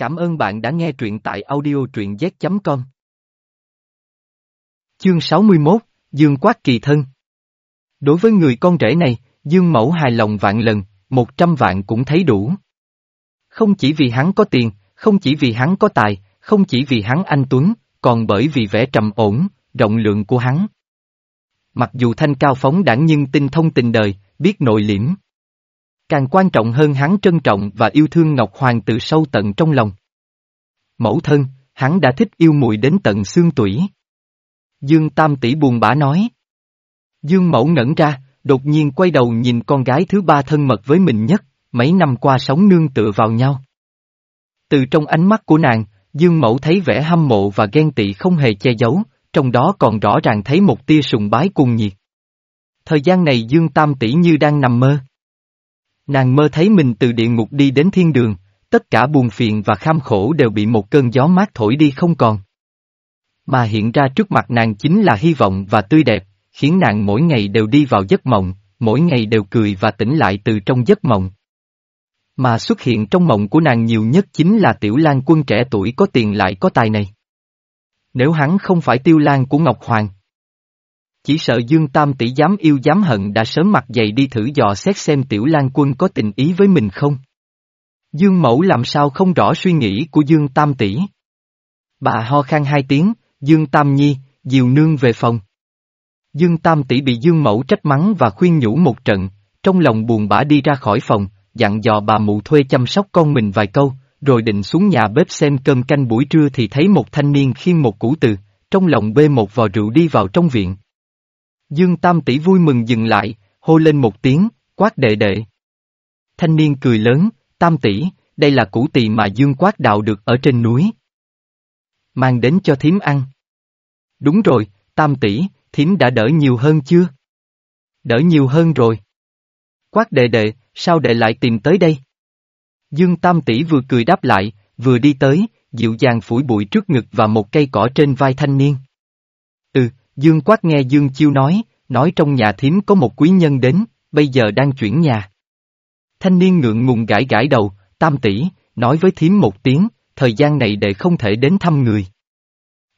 Cảm ơn bạn đã nghe truyện tại audio truyện z.com. Chương 61, Dương Quát Kỳ Thân Đối với người con rể này, Dương Mẫu hài lòng vạn lần, một trăm vạn cũng thấy đủ. Không chỉ vì hắn có tiền, không chỉ vì hắn có tài, không chỉ vì hắn anh Tuấn, còn bởi vì vẻ trầm ổn, rộng lượng của hắn. Mặc dù thanh cao phóng đảng nhưng tinh thông tình đời, biết nội liễm. Càng quan trọng hơn hắn trân trọng và yêu thương Ngọc Hoàng từ sâu tận trong lòng. Mẫu thân, hắn đã thích yêu mùi đến tận xương tủy. Dương Tam tỷ buồn bã nói. Dương Mẫu ngẩn ra, đột nhiên quay đầu nhìn con gái thứ ba thân mật với mình nhất, mấy năm qua sống nương tựa vào nhau. Từ trong ánh mắt của nàng, Dương Mẫu thấy vẻ hâm mộ và ghen tị không hề che giấu, trong đó còn rõ ràng thấy một tia sùng bái cuồng nhiệt. Thời gian này Dương Tam tỷ như đang nằm mơ. Nàng mơ thấy mình từ địa ngục đi đến thiên đường, tất cả buồn phiền và kham khổ đều bị một cơn gió mát thổi đi không còn. Mà hiện ra trước mặt nàng chính là hy vọng và tươi đẹp, khiến nàng mỗi ngày đều đi vào giấc mộng, mỗi ngày đều cười và tỉnh lại từ trong giấc mộng. Mà xuất hiện trong mộng của nàng nhiều nhất chính là tiểu lang quân trẻ tuổi có tiền lại có tài này. Nếu hắn không phải tiêu lan của Ngọc Hoàng. Chỉ sợ Dương Tam tỷ dám yêu dám hận đã sớm mặt dày đi thử dò xét xem tiểu lan quân có tình ý với mình không. Dương Mẫu làm sao không rõ suy nghĩ của Dương Tam tỷ. Bà ho khan hai tiếng, Dương Tam Nhi, diều nương về phòng. Dương Tam tỷ bị Dương Mẫu trách mắng và khuyên nhủ một trận, trong lòng buồn bã đi ra khỏi phòng, dặn dò bà mụ thuê chăm sóc con mình vài câu, rồi định xuống nhà bếp xem cơm canh buổi trưa thì thấy một thanh niên khiêng một củ từ, trong lòng bê một vò rượu đi vào trong viện. Dương Tam tỷ vui mừng dừng lại, hô lên một tiếng, quát đệ đệ. Thanh niên cười lớn, Tam tỷ, đây là củ tỳ mà Dương quát đào được ở trên núi. Mang đến cho thím ăn. Đúng rồi, Tam tỷ, thím đã đỡ nhiều hơn chưa? Đỡ nhiều hơn rồi. Quát đệ đệ, sao đệ lại tìm tới đây? Dương Tam tỷ vừa cười đáp lại, vừa đi tới, dịu dàng phủi bụi trước ngực và một cây cỏ trên vai thanh niên. Dương Quát nghe Dương Chiêu nói, nói trong nhà thím có một quý nhân đến, bây giờ đang chuyển nhà. Thanh niên ngượng ngùng gãi gãi đầu, tam tỷ, nói với thím một tiếng, thời gian này đệ không thể đến thăm người.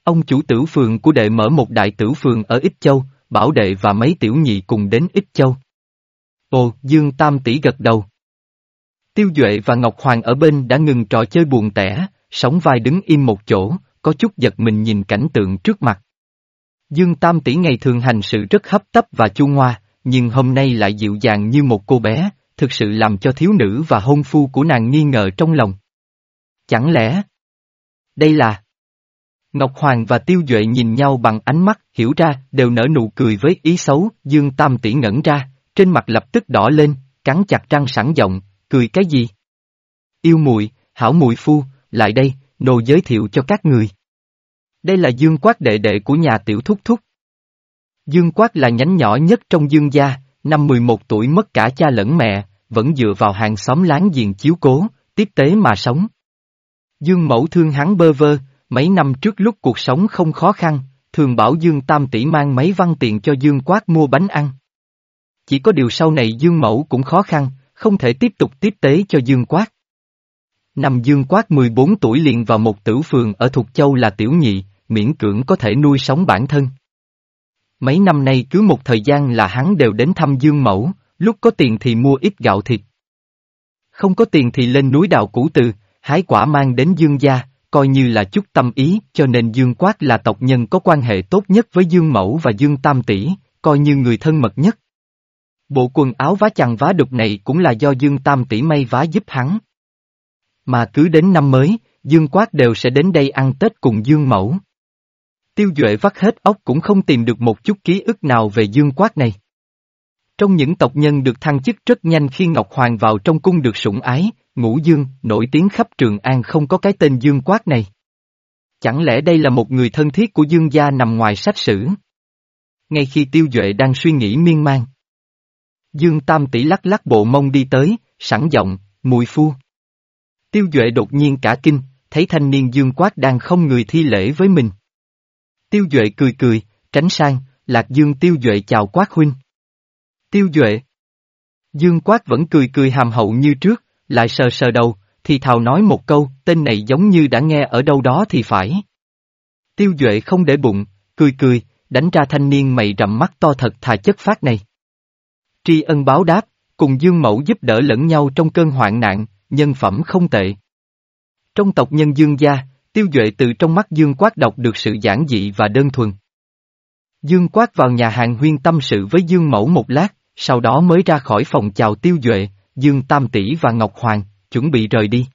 Ông chủ tử phường của đệ mở một đại tử phường ở Ích Châu, bảo đệ và mấy tiểu nhị cùng đến Ích Châu. Ồ, Dương Tam tỷ gật đầu. Tiêu Duệ và Ngọc Hoàng ở bên đã ngừng trò chơi buồn tẻ, sóng vai đứng im một chỗ, có chút giật mình nhìn cảnh tượng trước mặt. Dương Tam tỷ ngày thường hành sự rất hấp tấp và chu ngoa, nhưng hôm nay lại dịu dàng như một cô bé, thực sự làm cho thiếu nữ và hôn phu của nàng nghi ngờ trong lòng. Chẳng lẽ... Đây là... Ngọc Hoàng và Tiêu Duệ nhìn nhau bằng ánh mắt, hiểu ra, đều nở nụ cười với ý xấu, Dương Tam tỷ ngẩn ra, trên mặt lập tức đỏ lên, cắn chặt răng sẵn giọng, cười cái gì? Yêu muội, hảo muội phu, lại đây, nô giới thiệu cho các người. Đây là Dương Quát đệ đệ của nhà tiểu thúc thúc. Dương Quát là nhánh nhỏ nhất trong Dương gia, năm 11 tuổi mất cả cha lẫn mẹ, vẫn dựa vào hàng xóm láng giềng chiếu cố, tiếp tế mà sống. Dương mẫu thương hắn bơ vơ, mấy năm trước lúc cuộc sống không khó khăn, thường bảo Dương Tam tỷ mang mấy văn tiền cho Dương Quát mua bánh ăn. Chỉ có điều sau này Dương mẫu cũng khó khăn, không thể tiếp tục tiếp tế cho Dương Quát. Năm Dương Quát 14 tuổi liền vào một tử phường ở Thục Châu là tiểu nhị, miễn cưỡng có thể nuôi sống bản thân. Mấy năm nay cứ một thời gian là hắn đều đến thăm Dương Mẫu, lúc có tiền thì mua ít gạo thịt. Không có tiền thì lên núi đào củ từ, hái quả mang đến Dương gia, coi như là chút tâm ý, cho nên Dương Quát là tộc nhân có quan hệ tốt nhất với Dương Mẫu và Dương Tam Tỷ, coi như người thân mật nhất. Bộ quần áo vá chằng vá đục này cũng là do Dương Tam Tỷ may vá giúp hắn. Mà cứ đến năm mới, Dương Quát đều sẽ đến đây ăn Tết cùng Dương Mẫu. Tiêu Duệ vắt hết óc cũng không tìm được một chút ký ức nào về Dương Quát này. Trong những tộc nhân được thăng chức rất nhanh khi Ngọc Hoàng vào trong cung được sủng ái, Ngũ Dương, nổi tiếng khắp Trường An không có cái tên Dương Quát này. Chẳng lẽ đây là một người thân thiết của Dương gia nằm ngoài sách sử? Ngay khi Tiêu Duệ đang suy nghĩ miên man. Dương Tam tỷ lắc lắc bộ mông đi tới, sẵn giọng, mùi phu. Tiêu Duệ đột nhiên cả kinh, thấy thanh niên Dương Quát đang không người thi lễ với mình. Tiêu Duệ cười cười, tránh sang, Lạc Dương Tiêu Duệ chào Quát huynh. Tiêu Duệ. Dương Quát vẫn cười cười hàm hậu như trước, lại sờ sờ đầu, thì thào nói một câu, tên này giống như đã nghe ở đâu đó thì phải. Tiêu Duệ không để bụng, cười cười, đánh ra thanh niên mày rậm mắt to thật thà chất phát này. Tri ân báo đáp, cùng Dương Mẫu giúp đỡ lẫn nhau trong cơn hoạn nạn, nhân phẩm không tệ. Trong tộc nhân Dương gia, Tiêu Duệ từ trong mắt Dương Quát đọc được sự giản dị và đơn thuần. Dương Quát vào nhà hàng huyên tâm sự với Dương Mẫu một lát, sau đó mới ra khỏi phòng chào Tiêu Duệ, Dương Tam Tỷ và Ngọc Hoàng, chuẩn bị rời đi.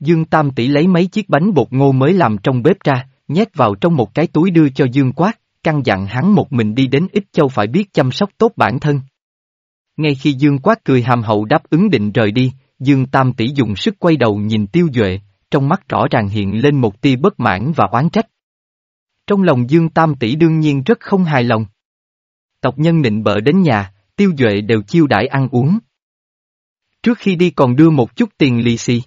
Dương Tam Tỷ lấy mấy chiếc bánh bột ngô mới làm trong bếp ra, nhét vào trong một cái túi đưa cho Dương Quát, căn dặn hắn một mình đi đến Ích Châu phải biết chăm sóc tốt bản thân. Ngay khi Dương Quát cười hàm hậu đáp ứng định rời đi, Dương Tam Tỷ dùng sức quay đầu nhìn Tiêu Duệ, trong mắt rõ ràng hiện lên một tia bất mãn và oán trách. Trong lòng Dương Tam Tỷ đương nhiên rất không hài lòng. Tộc nhân nịnh bợ đến nhà, Tiêu Duệ đều chiêu đãi ăn uống. Trước khi đi còn đưa một chút tiền lì xì.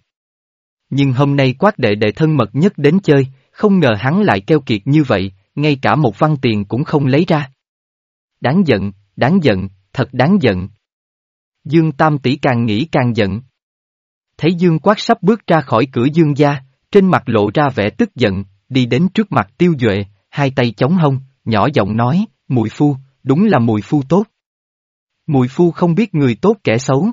Nhưng hôm nay quát đệ đệ thân mật nhất đến chơi, không ngờ hắn lại keo kiệt như vậy, ngay cả một văn tiền cũng không lấy ra. Đáng giận, đáng giận, thật đáng giận. Dương Tam Tỷ càng nghĩ càng giận. Thấy Dương Quát sắp bước ra khỏi cửa Dương gia, trên mặt lộ ra vẻ tức giận, đi đến trước mặt Tiêu Duệ, hai tay chống hông, nhỏ giọng nói, mùi phu, đúng là mùi phu tốt. Mùi phu không biết người tốt kẻ xấu.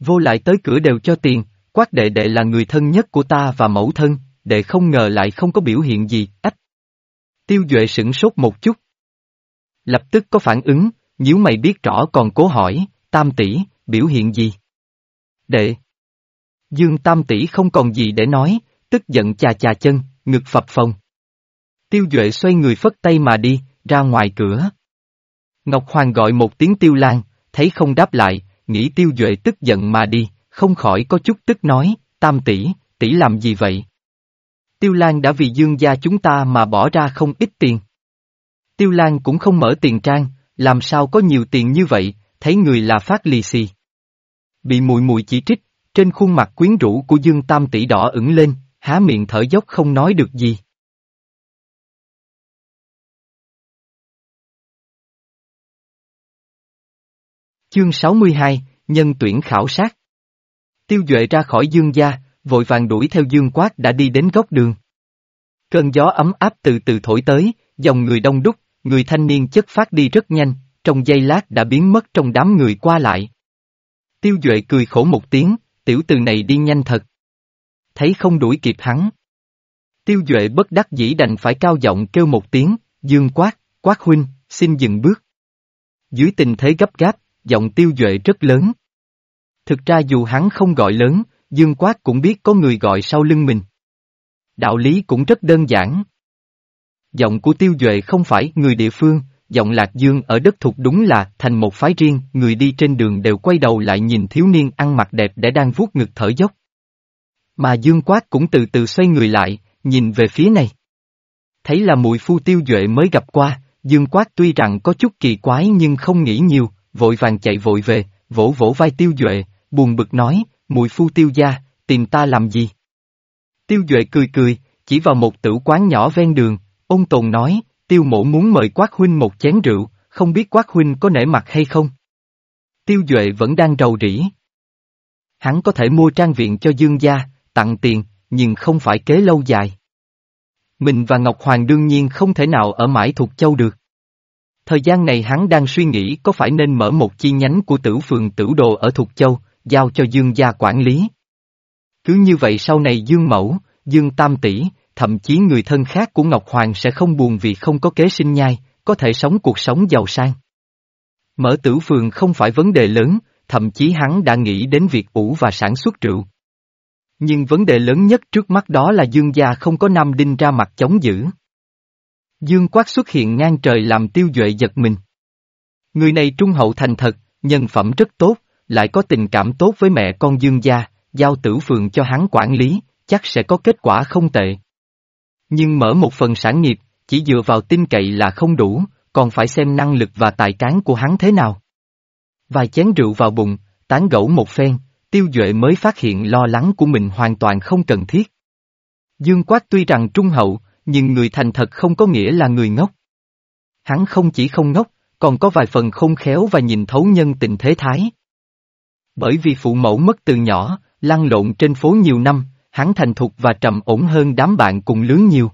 Vô lại tới cửa đều cho tiền, quát đệ đệ là người thân nhất của ta và mẫu thân, đệ không ngờ lại không có biểu hiện gì, ách. Tiêu Duệ sửng sốt một chút. Lập tức có phản ứng, nếu mày biết rõ còn cố hỏi, tam tỷ, biểu hiện gì? Đệ. Dương tam tỷ không còn gì để nói, tức giận chà chà chân, ngực phập phồng. Tiêu Duệ xoay người phất tay mà đi, ra ngoài cửa. Ngọc Hoàng gọi một tiếng Tiêu Lan, thấy không đáp lại, nghĩ Tiêu Duệ tức giận mà đi, không khỏi có chút tức nói, tam tỷ, tỷ làm gì vậy? Tiêu Lan đã vì dương gia chúng ta mà bỏ ra không ít tiền. Tiêu Lan cũng không mở tiền trang, làm sao có nhiều tiền như vậy, thấy người là phát lì xì. Bị mùi mùi chỉ trích, trên khuôn mặt quyến rũ của Dương Tam tỷ đỏ ửng lên, há miệng thở dốc không nói được gì. Chương 62, Nhân tuyển khảo sát Tiêu Duệ ra khỏi Dương gia, vội vàng đuổi theo Dương Quát đã đi đến góc đường. Cơn gió ấm áp từ từ thổi tới, dòng người đông đúc, người thanh niên chất phát đi rất nhanh, trong giây lát đã biến mất trong đám người qua lại. Tiêu Duệ cười khổ một tiếng, tiểu từ này đi nhanh thật. Thấy không đuổi kịp hắn. Tiêu Duệ bất đắc dĩ đành phải cao giọng kêu một tiếng, Dương Quát, Quát huynh, xin dừng bước. Dưới tình thế gấp gáp, giọng Tiêu Duệ rất lớn. Thực ra dù hắn không gọi lớn, Dương Quát cũng biết có người gọi sau lưng mình. Đạo lý cũng rất đơn giản. Giọng của Tiêu Duệ không phải người địa phương, giọng Lạc Dương ở đất thục đúng là thành một phái riêng, người đi trên đường đều quay đầu lại nhìn thiếu niên ăn mặc đẹp để đang vuốt ngực thở dốc. Mà Dương Quát cũng từ từ xoay người lại, nhìn về phía này. Thấy là mùi phu Tiêu Duệ mới gặp qua, Dương Quát tuy rằng có chút kỳ quái nhưng không nghĩ nhiều, vội vàng chạy vội về, vỗ vỗ vai Tiêu Duệ, buồn bực nói, mùi phu tiêu gia, tìm ta làm gì? Tiêu Duệ cười cười, chỉ vào một tử quán nhỏ ven đường, ông tồn nói, tiêu mổ muốn mời quát huynh một chén rượu, không biết quát huynh có nể mặt hay không? Tiêu Duệ vẫn đang rầu rĩ. Hắn có thể mua trang viện cho dương gia, tặng tiền, nhưng không phải kế lâu dài. Mình và Ngọc Hoàng đương nhiên không thể nào ở mãi thuộc châu được. Thời gian này hắn đang suy nghĩ có phải nên mở một chi nhánh của tử phường tử đồ ở Thục Châu, giao cho Dương gia quản lý. Cứ như vậy sau này Dương Mẫu, Dương Tam Tỷ, thậm chí người thân khác của Ngọc Hoàng sẽ không buồn vì không có kế sinh nhai, có thể sống cuộc sống giàu sang. Mở tử phường không phải vấn đề lớn, thậm chí hắn đã nghĩ đến việc ủ và sản xuất rượu. Nhưng vấn đề lớn nhất trước mắt đó là Dương gia không có Nam Đinh ra mặt chống giữ. Dương Quát xuất hiện ngang trời làm tiêu duệ giật mình. Người này trung hậu thành thật, nhân phẩm rất tốt, lại có tình cảm tốt với mẹ con Dương gia, giao tử phường cho hắn quản lý, chắc sẽ có kết quả không tệ. Nhưng mở một phần sản nghiệp, chỉ dựa vào tin cậy là không đủ, còn phải xem năng lực và tài cán của hắn thế nào. Vài chén rượu vào bụng, tán gẫu một phen, tiêu duệ mới phát hiện lo lắng của mình hoàn toàn không cần thiết. Dương Quát tuy rằng trung hậu, nhưng người thành thật không có nghĩa là người ngốc. Hắn không chỉ không ngốc, còn có vài phần không khéo và nhìn thấu nhân tình thế thái. Bởi vì phụ mẫu mất từ nhỏ, lăn lộn trên phố nhiều năm, hắn thành thục và trầm ổn hơn đám bạn cùng lứa nhiều.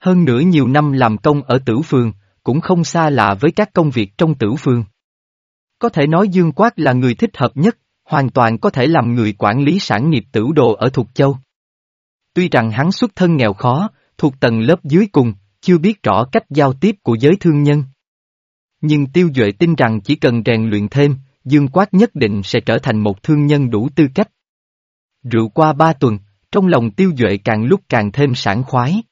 Hơn nữa nhiều năm làm công ở tử phường, cũng không xa lạ với các công việc trong tử phường. Có thể nói Dương Quát là người thích hợp nhất, hoàn toàn có thể làm người quản lý sản nghiệp tử đồ ở Thục Châu. Tuy rằng hắn xuất thân nghèo khó, thuộc tầng lớp dưới cùng, chưa biết rõ cách giao tiếp của giới thương nhân. Nhưng Tiêu Duệ tin rằng chỉ cần rèn luyện thêm, Dương Quát nhất định sẽ trở thành một thương nhân đủ tư cách. Rượu qua ba tuần, trong lòng Tiêu Duệ càng lúc càng thêm sảng khoái.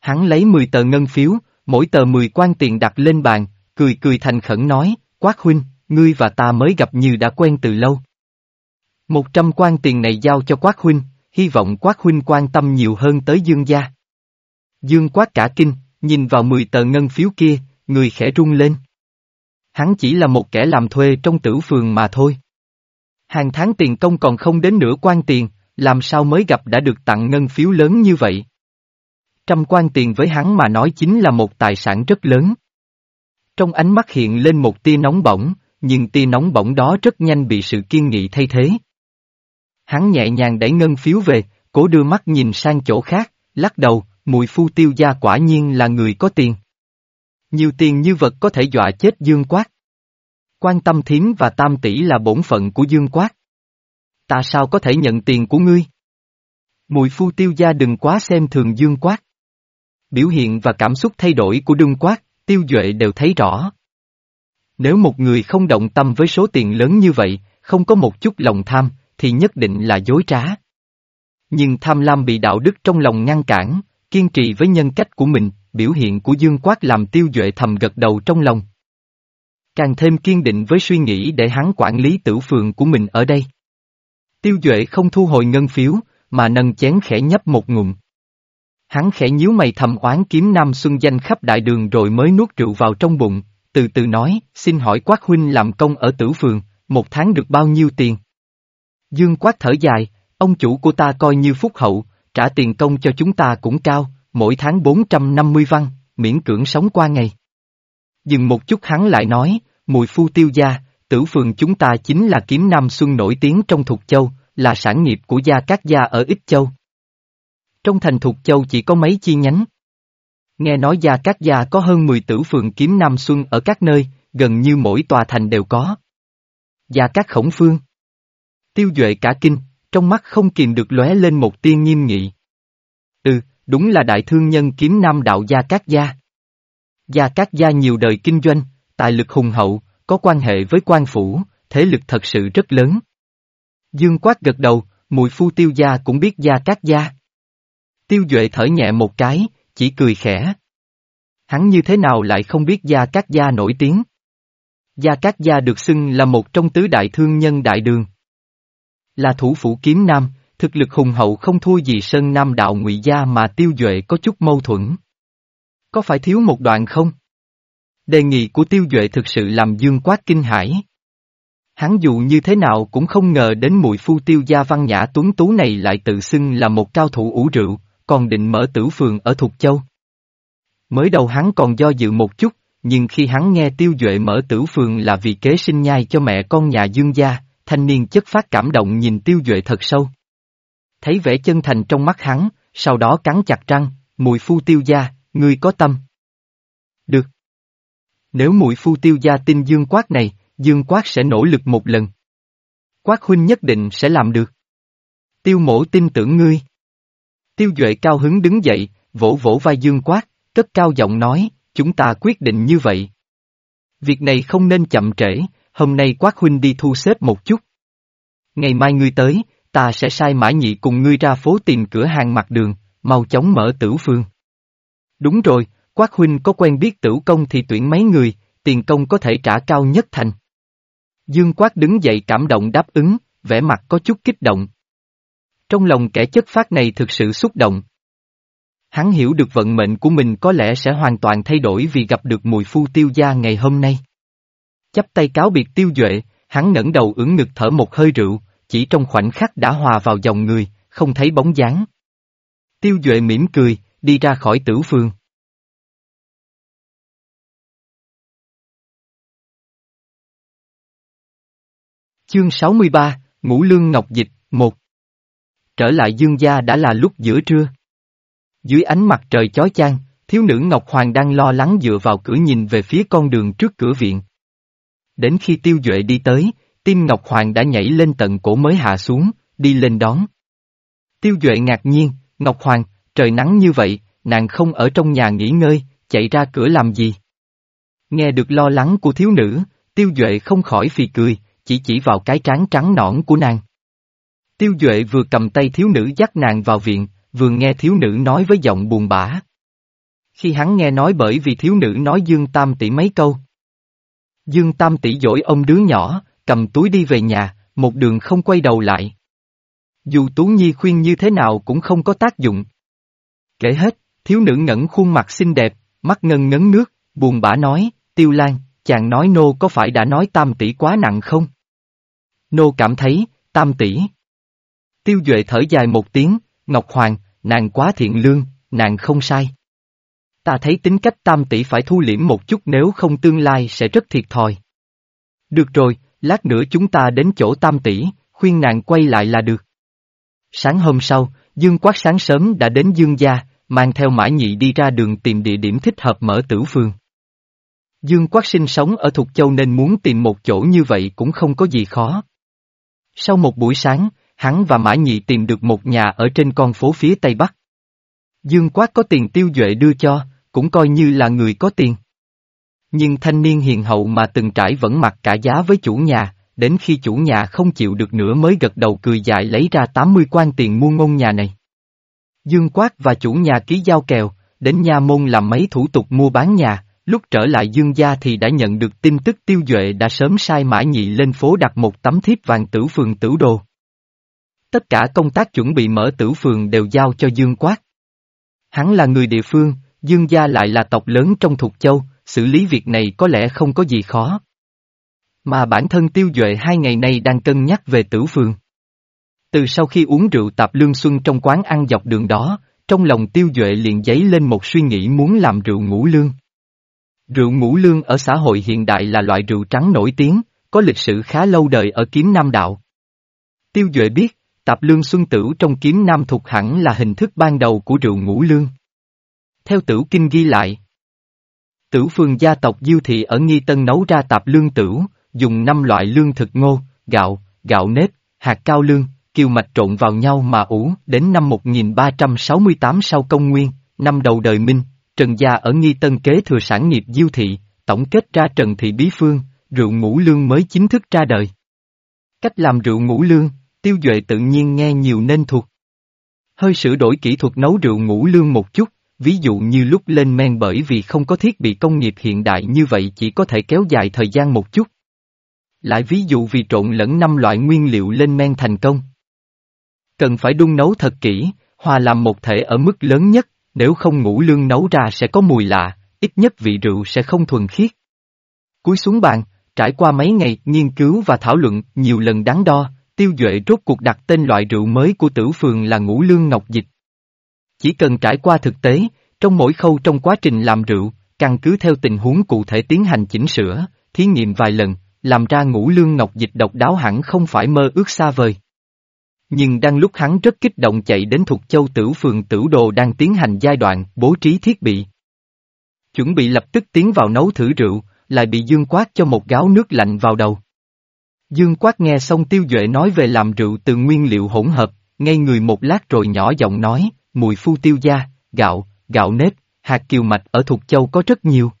Hắn lấy 10 tờ ngân phiếu, mỗi tờ 10 quan tiền đặt lên bàn, cười cười thành khẩn nói, Quát huynh, ngươi và ta mới gặp như đã quen từ lâu. Một trăm quan tiền này giao cho Quát huynh, hy vọng Quát huynh quan tâm nhiều hơn tới Dương gia. Dương Quát cả kinh, nhìn vào 10 tờ ngân phiếu kia, người khẽ rung lên. Hắn chỉ là một kẻ làm thuê trong tử phường mà thôi. Hàng tháng tiền công còn không đến nửa quan tiền, làm sao mới gặp đã được tặng ngân phiếu lớn như vậy. Trăm quan tiền với hắn mà nói chính là một tài sản rất lớn. Trong ánh mắt hiện lên một tia nóng bỏng, nhưng tia nóng bỏng đó rất nhanh bị sự kiên nghị thay thế. Hắn nhẹ nhàng đẩy ngân phiếu về, cố đưa mắt nhìn sang chỗ khác, lắc đầu, mùi phu tiêu gia quả nhiên là người có tiền. Nhiều tiền như vật có thể dọa chết Dương Quát. Quan tâm thiến và tam tỷ là bổn phận của Dương Quát. Ta sao có thể nhận tiền của ngươi? Mùi phu tiêu gia đừng quá xem thường Dương Quát. Biểu hiện và cảm xúc thay đổi của Dương Quát, tiêu duệ đều thấy rõ. Nếu một người không động tâm với số tiền lớn như vậy, không có một chút lòng tham, thì nhất định là dối trá. Nhưng tham lam bị đạo đức trong lòng ngăn cản, kiên trì với nhân cách của mình, biểu hiện của Dương Quát làm tiêu duệ thầm gật đầu trong lòng. Càng thêm kiên định với suy nghĩ để hắn quản lý tử phường của mình ở đây. Tiêu duệ không thu hồi ngân phiếu, mà nâng chén khẽ nhấp một ngụm. Hắn khẽ nhíu mày thầm oán kiếm Nam Xuân danh khắp đại đường rồi mới nuốt rượu vào trong bụng, từ từ nói, xin hỏi Quát huynh làm công ở tử phường, một tháng được bao nhiêu tiền? Dương Quát thở dài, ông chủ của ta coi như phúc hậu, trả tiền công cho chúng ta cũng cao, mỗi tháng 450 văn, miễn cưỡng sống qua ngày. Dừng một chút hắn lại nói, mùi phu tiêu gia, tử phường chúng ta chính là kiếm Nam Xuân nổi tiếng trong Thục Châu, là sản nghiệp của gia các gia ở Ích Châu. Trong thành Thục Châu chỉ có mấy chi nhánh. Nghe nói gia các gia có hơn 10 tử phường kiếm Nam Xuân ở các nơi, gần như mỗi tòa thành đều có. Gia các khổng phương. Tiêu duệ cả kinh, trong mắt không kìm được lóe lên một tiên nghiêm nghị. Ừ, đúng là đại thương nhân kiếm nam đạo Gia các Gia. Gia các Gia nhiều đời kinh doanh, tài lực hùng hậu, có quan hệ với quan phủ, thế lực thật sự rất lớn. Dương Quát gật đầu, mùi phu tiêu gia cũng biết Gia Cát Gia. Tiêu Duệ thở nhẹ một cái, chỉ cười khẽ. Hắn như thế nào lại không biết Gia Cát Gia nổi tiếng? Gia Cát Gia được xưng là một trong tứ đại thương nhân đại đường. Là thủ phủ kiếm nam, thực lực hùng hậu không thua gì Sơn Nam đạo ngụy gia mà tiêu duệ có chút mâu thuẫn. Có phải thiếu một đoạn không? Đề nghị của tiêu duệ thực sự làm dương quát kinh hãi. Hắn dù như thế nào cũng không ngờ đến mùi phu tiêu gia văn nhã tuấn tú này lại tự xưng là một cao thủ ủ rượu, còn định mở tử phường ở Thục Châu. Mới đầu hắn còn do dự một chút, nhưng khi hắn nghe tiêu duệ mở tử phường là vì kế sinh nhai cho mẹ con nhà dương gia, thanh niên chất phát cảm động nhìn tiêu duệ thật sâu. Thấy vẻ chân thành trong mắt hắn, sau đó cắn chặt răng, mùi phu tiêu gia, ngươi có tâm. Nếu mũi phu tiêu gia tin dương quát này, dương quát sẽ nỗ lực một lần. Quát huynh nhất định sẽ làm được. Tiêu mổ tin tưởng ngươi. Tiêu Duệ cao hứng đứng dậy, vỗ vỗ vai dương quát, cất cao giọng nói, chúng ta quyết định như vậy. Việc này không nên chậm trễ, hôm nay quát huynh đi thu xếp một chút. Ngày mai ngươi tới, ta sẽ sai mã nhị cùng ngươi ra phố tìm cửa hàng mặt đường, mau chóng mở tử phương. Đúng rồi, quát huynh có quen biết tử công thì tuyển mấy người, tiền công có thể trả cao nhất thành. Dương quát đứng dậy cảm động đáp ứng, vẻ mặt có chút kích động. Trong lòng kẻ chất phát này thực sự xúc động. Hắn hiểu được vận mệnh của mình có lẽ sẽ hoàn toàn thay đổi vì gặp được mùi phu tiêu gia ngày hôm nay. Chắp tay cáo biệt tiêu duệ, hắn ngẩng đầu ưỡn ngực thở một hơi rượu, chỉ trong khoảnh khắc đã hòa vào dòng người, không thấy bóng dáng. Tiêu Duệ mỉm cười, đi ra khỏi tử phương. Chương 63, Ngũ Lương Ngọc Dịch, một. Trở lại dương gia đã là lúc giữa trưa. Dưới ánh mặt trời chói chang, thiếu nữ Ngọc Hoàng đang lo lắng dựa vào cửa nhìn về phía con đường trước cửa viện. Đến khi tiêu duệ đi tới, tim Ngọc Hoàng đã nhảy lên tận cổ mới hạ xuống, đi lên đón. Tiêu duệ ngạc nhiên, Ngọc Hoàng, trời nắng như vậy, nàng không ở trong nhà nghỉ ngơi, chạy ra cửa làm gì? Nghe được lo lắng của thiếu nữ, tiêu duệ không khỏi phì cười, chỉ chỉ vào cái trán trắng nõn của nàng. Tiêu duệ vừa cầm tay thiếu nữ dắt nàng vào viện, vừa nghe thiếu nữ nói với giọng buồn bã. Khi hắn nghe nói bởi vì thiếu nữ nói Dương Tam tỷ mấy câu. Dương Tam tỷ dỗi ông đứa nhỏ, cầm túi đi về nhà, một đường không quay đầu lại. Dù Tú Nhi khuyên như thế nào cũng không có tác dụng. Kể hết, thiếu nữ ngẩn khuôn mặt xinh đẹp, mắt ngân ngấn nước, buồn bã nói, Tiêu Lan, chàng nói nô có phải đã nói tam tỷ quá nặng không? Nô cảm thấy, tam tỷ. Tiêu Duệ thở dài một tiếng, Ngọc Hoàng, nàng quá thiện lương, nàng không sai. Ta thấy tính cách tam tỷ phải thu liễm một chút nếu không tương lai sẽ rất thiệt thòi. Được rồi, lát nữa chúng ta đến chỗ tam tỷ, khuyên nàng quay lại là được. Sáng hôm sau, Dương Quát sáng sớm đã đến Dương gia, mang theo Mã Nhị đi ra đường tìm địa điểm thích hợp mở tử phường. Dương Quát sinh sống ở Thục Châu nên muốn tìm một chỗ như vậy cũng không có gì khó. Sau một buổi sáng, hắn và Mã Nhị tìm được một nhà ở trên con phố phía Tây Bắc. Dương Quát có tiền tiêu duệ đưa cho, cũng coi như là người có tiền. Nhưng thanh niên hiền hậu mà từng trải vẫn mặc cả giá với chủ nhà, đến khi chủ nhà không chịu được nữa mới gật đầu cười dại lấy ra 80 quan tiền mua ngôn nhà này. Dương Quát và chủ nhà ký giao kèo, đến nha môn làm mấy thủ tục mua bán nhà, lúc trở lại Dương gia thì đã nhận được tin tức tiêu duệ đã sớm sai mã nhị lên phố đặt một tấm thiếp vàng tử phường tử đồ. Tất cả công tác chuẩn bị mở tử phường đều giao cho Dương Quát. Hắn là người địa phương, Dương gia lại là tộc lớn trong Thục Châu, xử lý việc này có lẽ không có gì khó. Mà bản thân tiêu duệ hai ngày nay đang cân nhắc về tử phường. Từ sau khi uống rượu tạp lương xuân trong quán ăn dọc đường đó, trong lòng tiêu duệ liền dấy lên một suy nghĩ muốn làm rượu ngũ lương. Rượu ngũ lương ở xã hội hiện đại là loại rượu trắng nổi tiếng, có lịch sử khá lâu đời ở kiếm nam đạo. Tiêu duệ biết, tạp lương xuân tử trong kiếm nam thuộc hẳn là hình thức ban đầu của rượu ngũ lương. Theo tử kinh ghi lại, tử phương gia tộc Diêu Thị ở Nghi Tân nấu ra tạp lương tử, dùng năm loại lương thực ngô, gạo, gạo nếp, hạt cao lương, kiều mạch trộn vào nhau mà ủ, đến năm 1368 sau công nguyên, năm đầu đời Minh, Trần Gia ở Nghi Tân kế thừa sản nghiệp Diêu Thị, tổng kết ra Trần Thị Bí Phương, rượu ngũ lương mới chính thức ra đời. Cách làm rượu ngũ lương, tiêu duệ tự nhiên nghe nhiều nên thuộc. Hơi sửa đổi kỹ thuật nấu rượu ngũ lương một chút, ví dụ như lúc lên men bởi vì không có thiết bị công nghiệp hiện đại như vậy chỉ có thể kéo dài thời gian một chút. Lại ví dụ vì trộn lẫn năm loại nguyên liệu lên men thành công. Cần phải đun nấu thật kỹ, hòa làm một thể ở mức lớn nhất, nếu không ngũ lương nấu ra sẽ có mùi lạ, ít nhất vị rượu sẽ không thuần khiết. Cúi xuống bàn, trải qua mấy ngày nghiên cứu và thảo luận nhiều lần đáng đo, tiêu duệ rốt cuộc đặt tên loại rượu mới của tử phường là ngũ lương ngọc dịch. Chỉ cần trải qua thực tế, trong mỗi khâu trong quá trình làm rượu, căn cứ theo tình huống cụ thể tiến hành chỉnh sửa, thí nghiệm vài lần, làm ra ngũ lương ngọc dịch độc đáo hẳn không phải mơ ước xa vời. Nhưng đang lúc hắn rất kích động chạy đến Thục Châu Tử Phường Tử Đồ đang tiến hành giai đoạn bố trí thiết bị. Chuẩn bị lập tức tiến vào nấu thử rượu, lại bị Dương Quát cho một gáo nước lạnh vào đầu. Dương Quát nghe xong Tiêu Duệ nói về làm rượu từ nguyên liệu hỗn hợp, ngay người một lát rồi nhỏ giọng nói, mùi phu tiêu gia, gạo, gạo nếp, hạt kiều mạch ở Thục Châu có rất nhiều.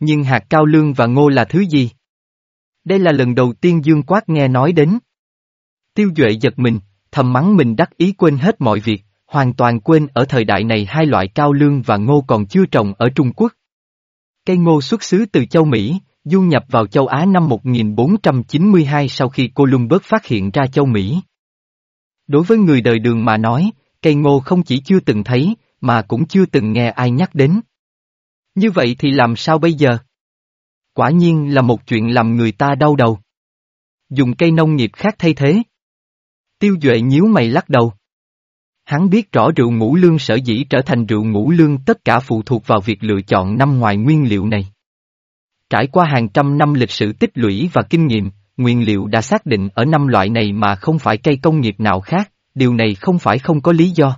Nhưng hạt cao lương và ngô là thứ gì? Đây là lần đầu tiên Dương Quát nghe nói đến. Tiêu Duệ giật mình, thầm mắng mình đắc ý quên hết mọi việc, hoàn toàn quên ở thời đại này hai loại cao lương và ngô còn chưa trồng ở Trung Quốc. Cây ngô xuất xứ từ châu Mỹ, du nhập vào châu Á năm 1492 sau khi Columbus phát hiện ra châu Mỹ. Đối với người đời đường mà nói, cây ngô không chỉ chưa từng thấy, mà cũng chưa từng nghe ai nhắc đến. Như vậy thì làm sao bây giờ? Quả nhiên là một chuyện làm người ta đau đầu. Dùng cây nông nghiệp khác thay thế. Tiêu Duệ nhíu mày lắc đầu. Hắn biết rõ rượu ngũ lương sở dĩ trở thành rượu ngũ lương tất cả phụ thuộc vào việc lựa chọn năm ngoài nguyên liệu này. Trải qua hàng trăm năm lịch sử tích lũy và kinh nghiệm, nguyên liệu đã xác định ở năm loại này mà không phải cây công nghiệp nào khác, điều này không phải không có lý do.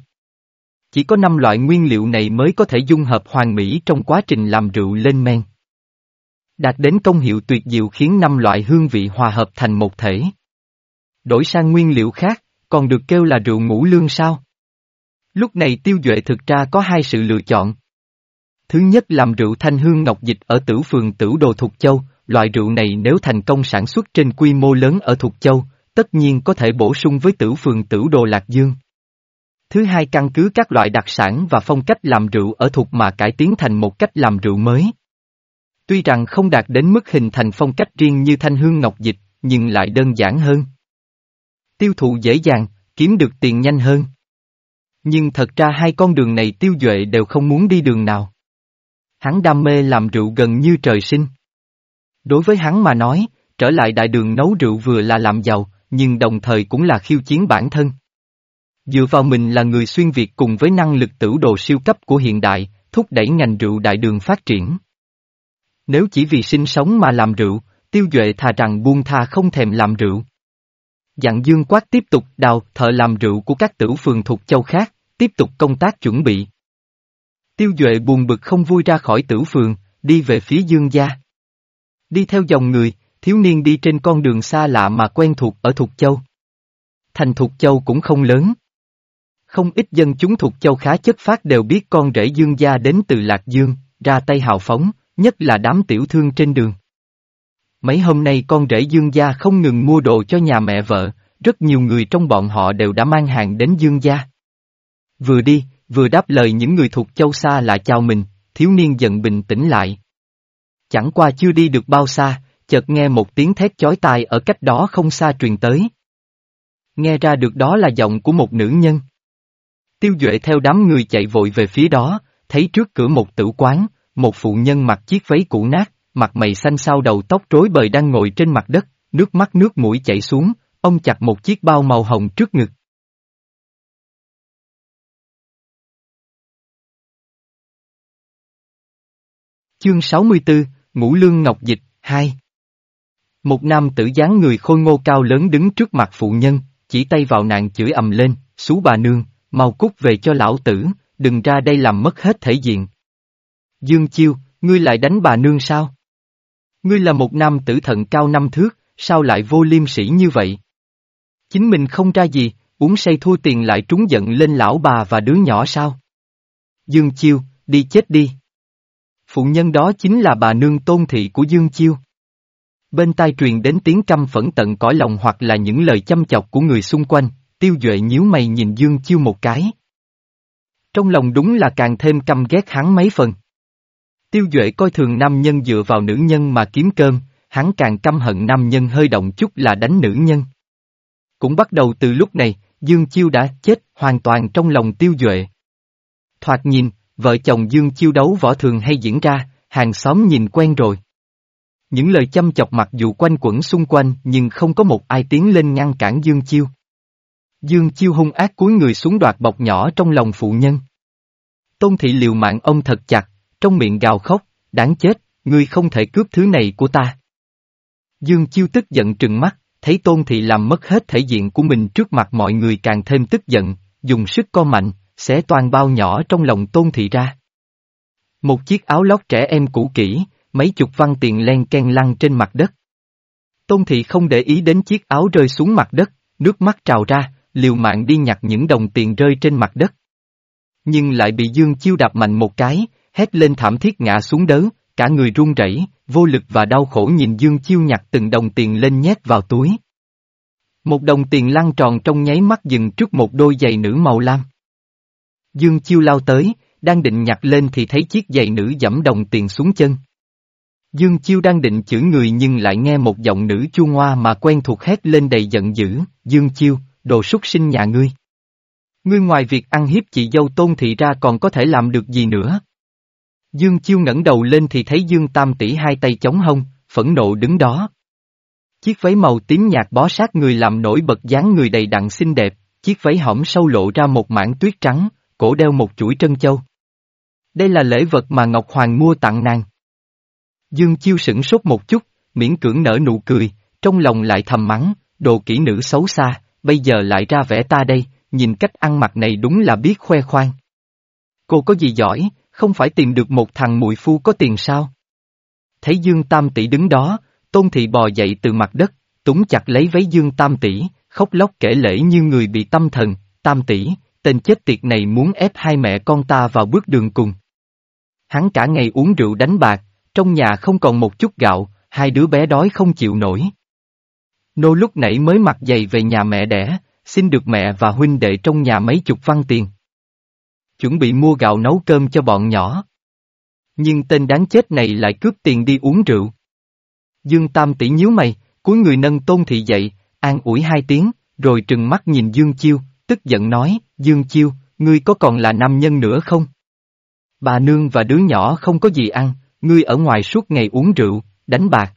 Chỉ có năm loại nguyên liệu này mới có thể dung hợp hoàn mỹ trong quá trình làm rượu lên men. Đạt đến công hiệu tuyệt diệu khiến năm loại hương vị hòa hợp thành một thể. Đổi sang nguyên liệu khác, còn được kêu là rượu ngũ lương sao? Lúc này tiêu duệ thực ra có hai sự lựa chọn. Thứ nhất làm rượu thanh hương ngọc dịch ở tử phường tử đồ Thục Châu, loại rượu này nếu thành công sản xuất trên quy mô lớn ở Thục Châu, tất nhiên có thể bổ sung với tử phường tử đồ Lạc Dương. Thứ hai căn cứ các loại đặc sản và phong cách làm rượu ở Thục mà cải tiến thành một cách làm rượu mới. Tuy rằng không đạt đến mức hình thành phong cách riêng như thanh hương ngọc dịch, nhưng lại đơn giản hơn. Tiêu thụ dễ dàng, kiếm được tiền nhanh hơn. Nhưng thật ra hai con đường này tiêu duệ đều không muốn đi đường nào. Hắn đam mê làm rượu gần như trời sinh. Đối với hắn mà nói, trở lại đại đường nấu rượu vừa là làm giàu, nhưng đồng thời cũng là khiêu chiến bản thân. Dựa vào mình là người xuyên Việt cùng với năng lực tử đồ siêu cấp của hiện đại, thúc đẩy ngành rượu đại đường phát triển. Nếu chỉ vì sinh sống mà làm rượu, tiêu duệ thà rằng buông tha không thèm làm rượu. Dặn dương quát tiếp tục đào thợ làm rượu của các tử phường thuộc châu khác, tiếp tục công tác chuẩn bị. Tiêu duệ buồn bực không vui ra khỏi tử phường, đi về phía dương gia. Đi theo dòng người, thiếu niên đi trên con đường xa lạ mà quen thuộc ở Thục Châu. Thành Thục Châu cũng không lớn. Không ít dân chúng Thục Châu khá chất phát đều biết con rể dương gia đến từ Lạc Dương, ra tay hào phóng, nhất là đám tiểu thương trên đường. Mấy hôm nay con rể dương gia không ngừng mua đồ cho nhà mẹ vợ, rất nhiều người trong bọn họ đều đã mang hàng đến dương gia. Vừa đi, vừa đáp lời những người thuộc châu xa là chào mình, thiếu niên dần bình tĩnh lại. Chẳng qua chưa đi được bao xa, chợt nghe một tiếng thét chói tai ở cách đó không xa truyền tới. Nghe ra được đó là giọng của một nữ nhân. Tiêu Duệ theo đám người chạy vội về phía đó, thấy trước cửa một tử quán, một phụ nhân mặc chiếc váy cũ nát, mặt mày xanh xao đầu tóc rối bời đang ngồi trên mặt đất, nước mắt nước mũi chảy xuống, ông chặt một chiếc bao màu hồng trước ngực. Chương 64, Ngũ Lương Ngọc Dịch, 2 Một nam tử dáng người khôi ngô cao lớn đứng trước mặt phụ nhân, chỉ tay vào nàng chửi ầm lên, xú bà nương, mau cút về cho lão tử, đừng ra đây làm mất hết thể diện. Dương Chiêu, ngươi lại đánh bà nương sao? Ngươi là một nam tử thận cao năm thước, sao lại vô liêm sĩ như vậy? Chính mình không ra gì, uống say thua tiền lại trúng giận lên lão bà và đứa nhỏ sao? Dương Chiêu, đi chết đi. Phụ nhân đó chính là bà nương tôn thị của Dương Chiêu. Bên tai truyền đến tiếng căm phẫn tận cõi lòng hoặc là những lời chăm chọc của người xung quanh, tiêu duệ nhíu mày nhìn Dương Chiêu một cái. Trong lòng đúng là càng thêm căm ghét hắn mấy phần. Tiêu Duệ coi thường nam nhân dựa vào nữ nhân mà kiếm cơm, hắn càng căm hận nam nhân hơi động chút là đánh nữ nhân. Cũng bắt đầu từ lúc này, Dương Chiêu đã chết hoàn toàn trong lòng Tiêu Duệ. Thoạt nhìn, vợ chồng Dương Chiêu đấu võ thường hay diễn ra, hàng xóm nhìn quen rồi. Những lời chăm chọc mặc dù quanh quẩn xung quanh nhưng không có một ai tiến lên ngăn cản Dương Chiêu. Dương Chiêu hung ác cúi người xuống đoạt bọc nhỏ trong lòng phụ nhân. Tôn thị liều mạng ông thật chặt, trong miệng gào khóc, đáng chết, ngươi không thể cướp thứ này của ta. Dương Chiêu tức giận trừng mắt, thấy Tôn Thị làm mất hết thể diện của mình trước mặt mọi người càng thêm tức giận, dùng sức co mạnh, xé toàn bao nhỏ trong lòng Tôn Thị ra. Một chiếc áo lót trẻ em cũ kỹ, mấy chục văn tiền len ken lăn trên mặt đất. Tôn Thị không để ý đến chiếc áo rơi xuống mặt đất, nước mắt trào ra, liều mạng đi nhặt những đồng tiền rơi trên mặt đất. Nhưng lại bị Dương Chiêu đạp mạnh một cái, hét lên thảm thiết ngã xuống đớ, cả người run rẩy, vô lực và đau khổ nhìn Dương Chiêu nhặt từng đồng tiền lên nhét vào túi. Một đồng tiền lăn tròn trong nháy mắt dừng trước một đôi giày nữ màu lam. Dương Chiêu lao tới, đang định nhặt lên thì thấy chiếc giày nữ dẫm đồng tiền xuống chân. Dương Chiêu đang định chửi người nhưng lại nghe một giọng nữ chua ngoa mà quen thuộc hét lên đầy giận dữ, Dương Chiêu, đồ súc sinh nhà ngươi. Ngươi ngoài việc ăn hiếp chị dâu tôn thị ra còn có thể làm được gì nữa? Dương Chiêu ngẩng đầu lên thì thấy Dương Tam tỷ hai tay chống hông, phẫn nộ đứng đó. Chiếc váy màu tím nhạt bó sát người làm nổi bật dáng người đầy đặn xinh đẹp, chiếc váy hõm sâu lộ ra một mảng tuyết trắng, cổ đeo một chuỗi trân châu. Đây là lễ vật mà Ngọc Hoàng mua tặng nàng. Dương Chiêu sửng sốt một chút, miễn cưỡng nở nụ cười, trong lòng lại thầm mắng, đồ kỹ nữ xấu xa, bây giờ lại ra vẻ ta đây, nhìn cách ăn mặc này đúng là biết khoe khoang. Cô có gì giỏi, không phải tìm được một thằng muội phu có tiền sao? Thấy Dương Tam Tỷ đứng đó, Tôn Thị bò dậy từ mặt đất, túng chặt lấy váy Dương Tam Tỷ, khóc lóc kể lễ như người bị tâm thần, Tam Tỷ, tên chết tiệt này muốn ép hai mẹ con ta vào bước đường cùng. Hắn cả ngày uống rượu đánh bạc, trong nhà không còn một chút gạo, hai đứa bé đói không chịu nổi. Nô lúc nãy mới mặc giày về nhà mẹ đẻ, xin được mẹ và huynh đệ trong nhà mấy chục văn tiền. Chuẩn bị mua gạo nấu cơm cho bọn nhỏ. Nhưng tên đáng chết này lại cướp tiền đi uống rượu. Dương Tam tỷ nhíu mày, cuối người nâng tôn thị dậy, an ủi hai tiếng, rồi trừng mắt nhìn Dương Chiêu, tức giận nói, Dương Chiêu, ngươi có còn là nam nhân nữa không? Bà nương và đứa nhỏ không có gì ăn, ngươi ở ngoài suốt ngày uống rượu, đánh bạc.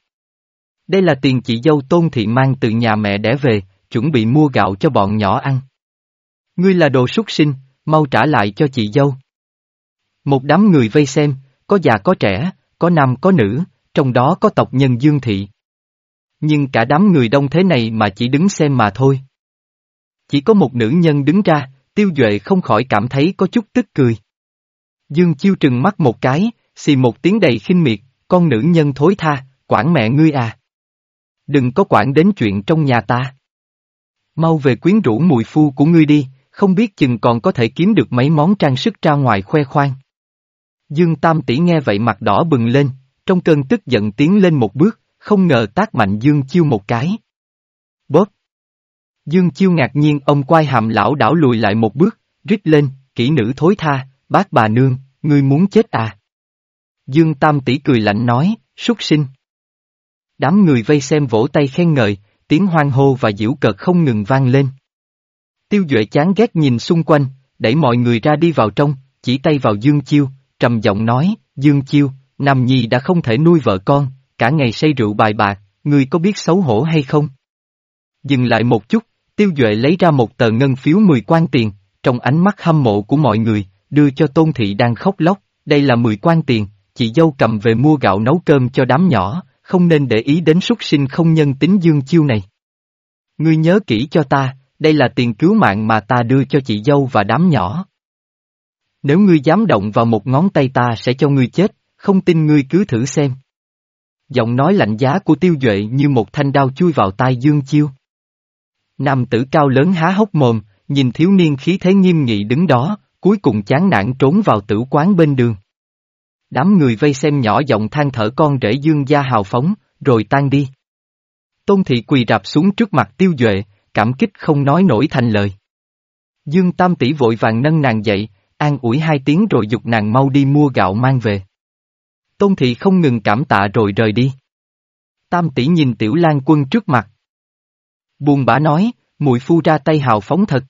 Đây là tiền chị dâu tôn thị mang từ nhà mẹ đẻ về, chuẩn bị mua gạo cho bọn nhỏ ăn. Ngươi là đồ súc sinh, mau trả lại cho chị dâu. Một đám người vây xem, có già có trẻ, có nam có nữ, trong đó có tộc nhân Dương Thị. Nhưng cả đám người đông thế này mà chỉ đứng xem mà thôi. Chỉ có một nữ nhân đứng ra, tiêu duệ không khỏi cảm thấy có chút tức cười. Dương Chiêu trừng mắt một cái, xì một tiếng đầy khinh miệt, con nữ nhân thối tha, quản mẹ ngươi à. Đừng có quản đến chuyện trong nhà ta. Mau về quyến rũ mùi phu của ngươi đi, không biết chừng còn có thể kiếm được mấy món trang sức ra ngoài khoe khoang. Dương Tam tỷ nghe vậy mặt đỏ bừng lên, trong cơn tức giận tiến lên một bước, không ngờ tác mạnh Dương Chiêu một cái. Bóp! Dương Chiêu ngạc nhiên ông quay hàm lão đảo lùi lại một bước, rít lên, kỹ nữ thối tha, bác bà nương, ngươi muốn chết à? Dương Tam tỷ cười lạnh nói, súc sinh. Đám người vây xem vỗ tay khen ngợi, tiếng hoang hô và giễu cợt không ngừng vang lên. Tiêu Duệ chán ghét nhìn xung quanh, đẩy mọi người ra đi vào trong, chỉ tay vào Dương Chiêu, trầm giọng nói, Dương Chiêu, Nam Nhi đã không thể nuôi vợ con, cả ngày say rượu bài bạc, ngươi có biết xấu hổ hay không? Dừng lại một chút, Tiêu Duệ lấy ra một tờ ngân phiếu 10 quan tiền, trong ánh mắt hâm mộ của mọi người, đưa cho Tôn Thị đang khóc lóc, đây là 10 quan tiền, chị dâu cầm về mua gạo nấu cơm cho đám nhỏ, không nên để ý đến súc sinh không nhân tính Dương Chiêu này. Ngươi nhớ kỹ cho ta, đây là tiền cứu mạng mà ta đưa cho chị dâu và đám nhỏ. Nếu ngươi dám động vào một ngón tay ta sẽ cho ngươi chết, không tin ngươi cứ thử xem. Giọng nói lạnh giá của tiêu duệ như một thanh đao chui vào tai Dương Chiêu. Nam tử cao lớn há hốc mồm, nhìn thiếu niên khí thế nghiêm nghị đứng đó, cuối cùng chán nản trốn vào tử quán bên đường. Đám người vây xem nhỏ giọng than thở con rể Dương gia hào phóng, rồi tan đi. Tôn thị quỳ rạp xuống trước mặt tiêu duệ, cảm kích không nói nổi thành lời. Dương Tam tỷ vội vàng nâng nàng dậy, an ủi hai tiếng rồi dục nàng mau đi mua gạo mang về. Tôn thị không ngừng cảm tạ rồi rời đi. Tam tỷ nhìn tiểu lan quân trước mặt. Buồn bã nói, muội phu ra tay hào phóng thật.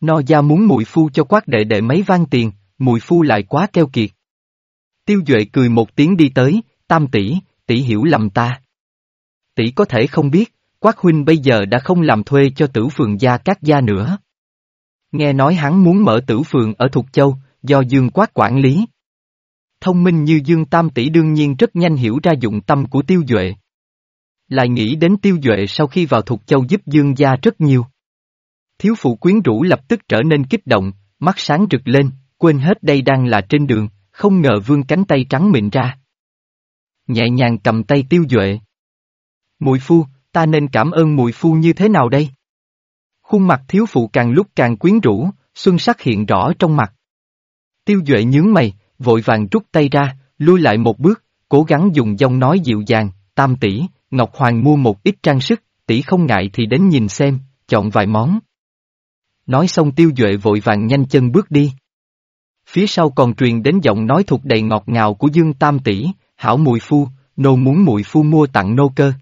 No gia muốn muội phu cho quát đệ đệ mấy vang tiền, muội phu lại quá keo kiệt. Tiêu Duệ cười một tiếng đi tới, tam tỷ, tỷ hiểu lầm ta. Tỷ có thể không biết, Quát huynh bây giờ đã không làm thuê cho tử phường gia các gia nữa. Nghe nói hắn muốn mở tử phường ở Thục Châu, do Dương Quát quản lý. Thông minh như Dương Tam tỷ đương nhiên rất nhanh hiểu ra dụng tâm của Tiêu Duệ. Lại nghĩ đến Tiêu Duệ sau khi vào Thục Châu giúp Dương gia rất nhiều. Thiếu phụ quyến rũ lập tức trở nên kích động, mắt sáng rực lên, quên hết đây đang là trên đường, không ngờ vương cánh tay trắng mịn ra. Nhẹ nhàng cầm tay Tiêu Duệ. Mùi phu, ta nên cảm ơn mùi phu như thế nào đây? Khuôn mặt thiếu phụ càng lúc càng quyến rũ, xuân sắc hiện rõ trong mặt. Tiêu Duệ nhướng mày, vội vàng rút tay ra, lui lại một bước, cố gắng dùng giọng nói dịu dàng, tam tỷ, Ngọc Hoàng mua một ít trang sức, tỷ không ngại thì đến nhìn xem, chọn vài món. Nói xong Tiêu Duệ vội vàng nhanh chân bước đi. Phía sau còn truyền đến giọng nói thuộc đầy ngọt ngào của Dương Tam tỷ, hảo mùi phu, nô muốn mùi phu mua tặng nô cơ.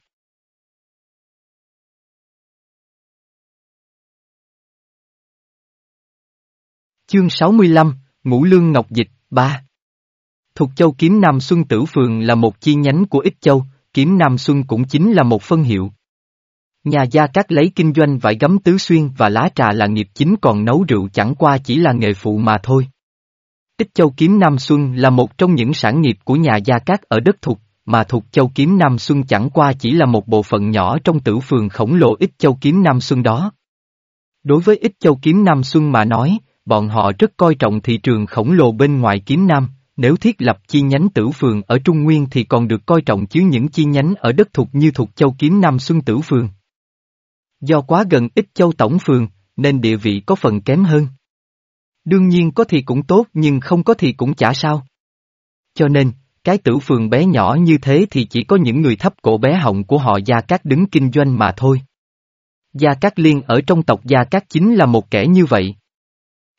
Chương 65, Ngũ Lương Ngọc Dịch, 3 Thục Châu Kiếm Nam Xuân Tử Phường là một chi nhánh của Ích Châu, Kiếm Nam Xuân cũng chính là một phân hiệu. Nhà gia các lấy kinh doanh vải gấm tứ xuyên và lá trà là nghiệp chính còn nấu rượu chẳng qua chỉ là nghề phụ mà thôi. Ích Châu Kiếm Nam Xuân là một trong những sản nghiệp của nhà gia cát ở đất Thục, mà Thục Châu Kiếm Nam Xuân chẳng qua chỉ là một bộ phận nhỏ trong tử phường khổng lồ ít Châu Kiếm Nam Xuân đó. Đối với ít Châu Kiếm Nam Xuân mà nói, bọn họ rất coi trọng thị trường khổng lồ bên ngoài Kiếm Nam, nếu thiết lập chi nhánh tử phường ở Trung Nguyên thì còn được coi trọng chứ những chi nhánh ở đất thuộc như thuộc Châu Kiếm Nam Xuân tử phường. Do quá gần ít Châu Tổng phường, nên địa vị có phần kém hơn. Đương nhiên có thì cũng tốt nhưng không có thì cũng chả sao. Cho nên, cái tử phường bé nhỏ như thế thì chỉ có những người thấp cổ bé họng của họ Gia Cát đứng kinh doanh mà thôi. Gia Cát Liên ở trong tộc Gia Cát chính là một kẻ như vậy.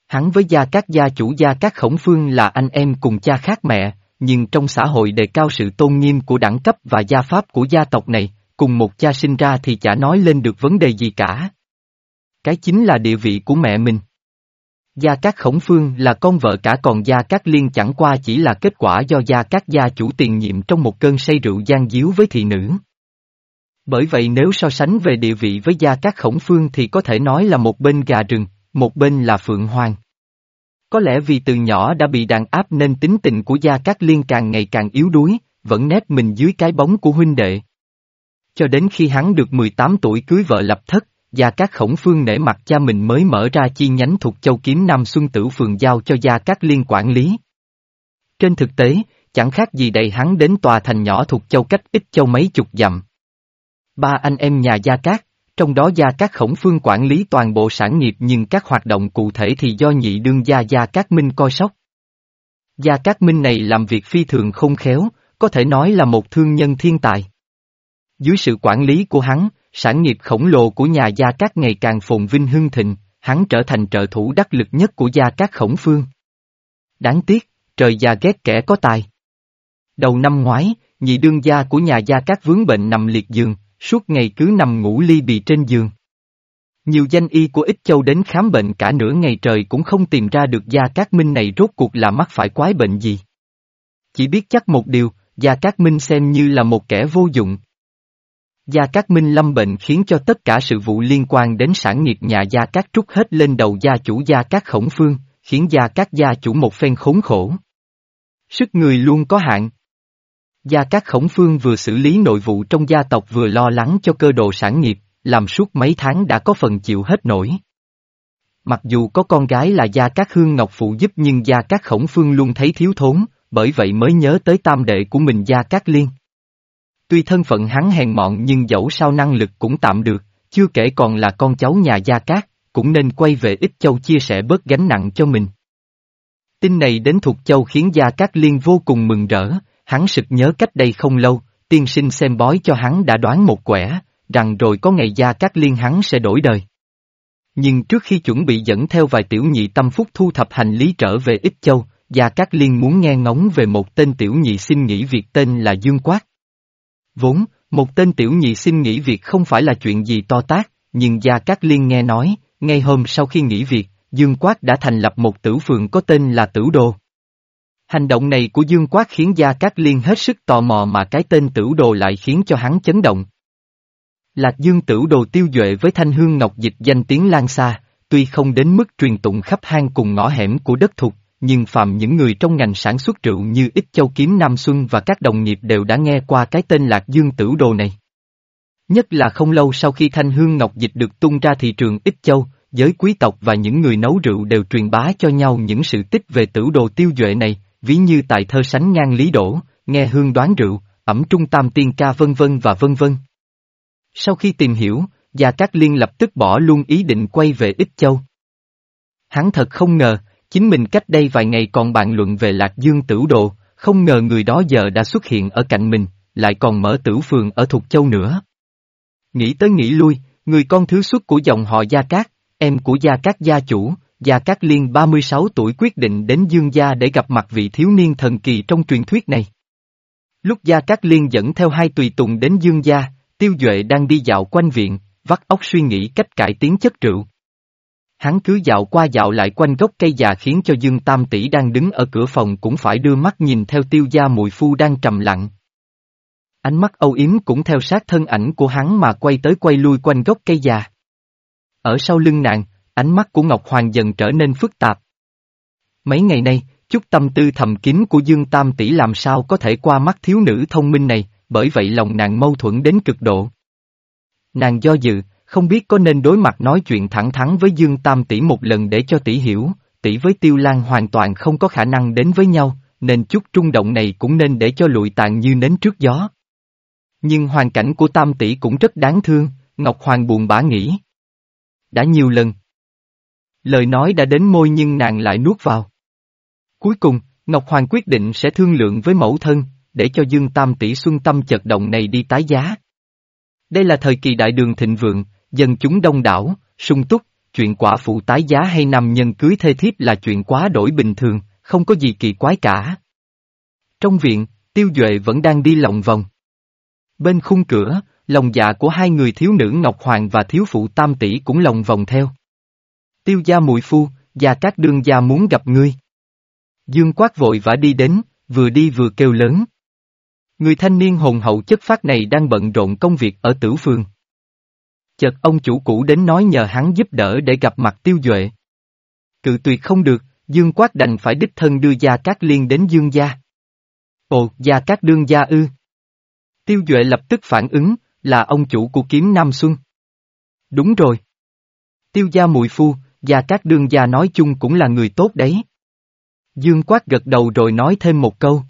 Hắn với Gia các gia chủ Gia các Khổng Phương là anh em cùng cha khác mẹ, nhưng trong xã hội đề cao sự tôn nghiêm của đẳng cấp và gia pháp của gia tộc này, cùng một cha sinh ra thì chả nói lên được vấn đề gì cả. Cái chính là địa vị của mẹ mình. Gia Cát Khổng Phương là con vợ cả còn Gia Cát Liên chẳng qua chỉ là kết quả do Gia Cát gia chủ tiền nhiệm trong một cơn say rượu gian díu với thị nữ. Bởi vậy nếu so sánh về địa vị với Gia Cát Khổng Phương thì có thể nói là một bên gà rừng, một bên là Phượng Hoàng. Có lẽ vì từ nhỏ đã bị đàn áp nên tính tình của Gia Cát Liên càng ngày càng yếu đuối, vẫn nép mình dưới cái bóng của huynh đệ. Cho đến khi hắn được 18 tuổi cưới vợ lập thất, Gia Cát Khổng Phương nể mặt cha mình mới mở ra chi nhánh thuộc châu kiếm Nam Xuân Tử Phường giao cho Gia Cát Liên quản lý. Trên thực tế, chẳng khác gì đầy hắn đến tòa thành nhỏ thuộc châu cách ít châu mấy chục dặm. Ba anh em nhà Gia Cát, trong đó Gia các Khổng Phương quản lý toàn bộ sản nghiệp nhưng các hoạt động cụ thể thì do nhị đương gia Gia các Minh coi sóc. Gia các Minh này làm việc phi thường không khéo, có thể nói là một thương nhân thiên tài. Dưới sự quản lý của hắn, sản nghiệp khổng lồ của nhà Gia các ngày càng phồn vinh hưng thịnh, hắn trở thành trợ thủ đắc lực nhất của Gia các Khổng Phương. Đáng tiếc, trời già ghét kẻ có tài. Đầu năm ngoái, nhị đương gia của nhà Gia các vướng bệnh nằm liệt giường, suốt ngày cứ nằm ngủ ly bì trên giường. Nhiều danh y của Ích Châu đến khám bệnh cả nửa ngày trời cũng không tìm ra được Gia Cát Minh này rốt cuộc là mắc phải quái bệnh gì. Chỉ biết chắc một điều, Gia Cát Minh xem như là một kẻ vô dụng, Gia Cát Minh lâm bệnh khiến cho tất cả sự vụ liên quan đến sản nghiệp nhà Gia Cát trút hết lên đầu gia chủ Gia Cát Khổng Phương, khiến Gia Cát gia chủ một phen khốn khổ. Sức người luôn có hạn. Gia Cát Khổng Phương vừa xử lý nội vụ trong gia tộc vừa lo lắng cho cơ đồ sản nghiệp, làm suốt mấy tháng đã có phần chịu hết nổi. Mặc dù có con gái là Gia Cát Hương Ngọc phụ giúp nhưng Gia Cát Khổng Phương luôn thấy thiếu thốn, bởi vậy mới nhớ tới tam đệ của mình Gia Cát Liên. Tuy thân phận hắn hèn mọn nhưng dẫu sao năng lực cũng tạm được, chưa kể còn là con cháu nhà Gia Cát, cũng nên quay về ít Châu chia sẻ bớt gánh nặng cho mình. Tin này đến Thục Châu khiến Gia Cát Liên vô cùng mừng rỡ, hắn sực nhớ cách đây không lâu, tiên sinh xem bói cho hắn đã đoán một quẻ, rằng rồi có ngày Gia Cát Liên hắn sẽ đổi đời. Nhưng trước khi chuẩn bị dẫn theo vài tiểu nhị tâm phúc thu thập hành lý trở về Ích Châu, Gia Cát Liên muốn nghe ngóng về một tên tiểu nhị xin nghỉ việc tên là Dương Quát. Vốn, một tên tiểu nhị xin nghỉ việc không phải là chuyện gì to tác, nhưng Gia Cát Liên nghe nói, ngay hôm sau khi nghỉ việc, Dương Quát đã thành lập một tử phường có tên là Tử Đồ. Hành động này của Dương Quát khiến Gia Cát Liên hết sức tò mò mà cái tên Tử Đồ lại khiến cho hắn chấn động. Lạc Dương Tử Đồ tiêu duệ với thanh hương ngọc dịch danh tiếng lan xa, tuy không đến mức truyền tụng khắp hang cùng ngõ hẻm của đất thục, nhưng phạm những người trong ngành sản xuất rượu như Ích Châu Kiếm Nam Xuân và các đồng nghiệp đều đã nghe qua cái tên Lạc Dương Tử Đồ này. Nhất là không lâu sau khi thanh hương ngọc dịch được tung ra thị trường Ích Châu, giới quý tộc và những người nấu rượu đều truyền bá cho nhau những sự tích về tử đồ tiêu duệ này, ví như tại thơ sánh ngang lý đổ, nghe hương đoán rượu, ẩm trung tam tiên ca vân vân và vân vân. Sau khi tìm hiểu, Gia Cát Liên lập tức bỏ luôn ý định quay về Ích Châu. Hắn thật không ngờ, Chính mình cách đây vài ngày còn bàn luận về Lạc Dương tử đồ, không ngờ người đó giờ đã xuất hiện ở cạnh mình, lại còn mở tử phường ở Thục Châu nữa. Nghĩ tới nghĩ lui, người con thứ xuất của dòng họ Gia Cát, em của Gia Cát gia chủ, Gia Cát Liên 36 tuổi quyết định đến Dương Gia để gặp mặt vị thiếu niên thần kỳ trong truyền thuyết này. Lúc Gia Cát Liên dẫn theo hai tùy tùng đến Dương Gia, Tiêu Duệ đang đi dạo quanh viện, vắt óc suy nghĩ cách cải tiến chất rượu. Hắn cứ dạo qua dạo lại quanh gốc cây già khiến cho Dương Tam Tỷ đang đứng ở cửa phòng cũng phải đưa mắt nhìn theo tiêu gia mùi phu đang trầm lặng. Ánh mắt âu yếm cũng theo sát thân ảnh của hắn mà quay tới quay lui quanh gốc cây già. Ở sau lưng nàng, ánh mắt của Ngọc Hoàng dần trở nên phức tạp. Mấy ngày nay, chút tâm tư thầm kín của Dương Tam tỷ làm sao có thể qua mắt thiếu nữ thông minh này, bởi vậy lòng nàng mâu thuẫn đến cực độ. Nàng do dự, không biết có nên đối mặt nói chuyện thẳng thắn với Dương Tam tỷ một lần để cho tỷ hiểu, tỷ với Tiêu Lan hoàn toàn không có khả năng đến với nhau, nên chút trung động này cũng nên để cho lụi tàn như nến trước gió. Nhưng hoàn cảnh của Tam tỷ cũng rất đáng thương, Ngọc Hoàng buồn bã nghĩ. Đã nhiều lần. Lời nói đã đến môi nhưng nàng lại nuốt vào. Cuối cùng, Ngọc Hoàng quyết định sẽ thương lượng với mẫu thân, để cho Dương Tam tỷ xuân tâm chật động này đi tái giá. Đây là thời kỳ đại đường thịnh vượng, dân chúng đông đảo, sung túc, chuyện quả phụ tái giá hay nam nhân cưới thê thiếp là chuyện quá đổi bình thường, không có gì kỳ quái cả. Trong viện, Tiêu Duệ vẫn đang đi lòng vòng. Bên khung cửa, lòng dạ của hai người thiếu nữ Ngọc Hoàng và thiếu phụ Tam Tỷ cũng lòng vòng theo. Tiêu gia muội phu, gia các đương gia muốn gặp ngươi. Dương quát vội vã đi đến, vừa đi vừa kêu lớn. Người thanh niên hồn hậu chất phát này đang bận rộn công việc ở tử phường. Chợt ông chủ cũ đến nói nhờ hắn giúp đỡ để gặp mặt tiêu duệ. Cự tuyệt không được, Dương Quát đành phải đích thân đưa Gia Cát Liên đến Dương Gia. Ồ, Gia Cát Đương Gia ư. Tiêu Duệ lập tức phản ứng, là ông chủ của kiếm Nam Xuân. Đúng rồi. Tiêu gia mùi phu, Gia Cát Đương Gia nói chung cũng là người tốt đấy. Dương Quát gật đầu rồi nói thêm một câu.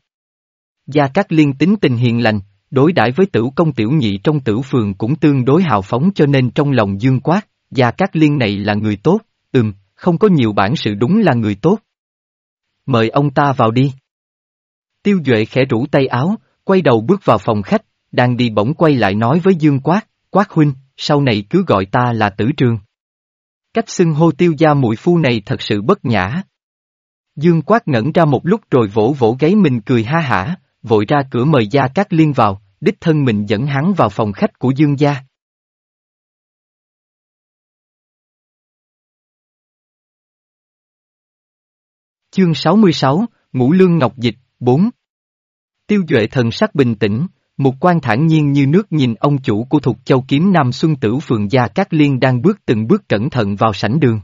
Gia Cát Liên tính tình hiền lành, đối đãi với tử công tiểu nhị trong tử phường cũng tương đối hào phóng cho nên trong lòng Dương Quát, Gia Cát Liên này là người tốt, ừm, không có nhiều bản sự đúng là người tốt. Mời ông ta vào đi. Tiêu Duệ khẽ rủ tay áo, quay đầu bước vào phòng khách, đang đi bỗng quay lại nói với Dương Quát, Quát huynh, sau này cứ gọi ta là tử trường. Cách xưng hô tiêu gia muội phu này thật sự bất nhã. Dương Quát ngẩn ra một lúc rồi vỗ vỗ gáy mình cười ha hả, vội ra cửa mời Gia Cát Liên vào, đích thân mình dẫn hắn vào phòng khách của Dương gia. Chương 66, Ngũ Lương Ngọc Dịch, 4 Tiêu Duệ thần sắc bình tĩnh, một quan thản nhiên như nước nhìn ông chủ của thuộc châu kiếm Nam Xuân Tử Phường Gia Cát Liên đang bước từng bước cẩn thận vào sảnh đường.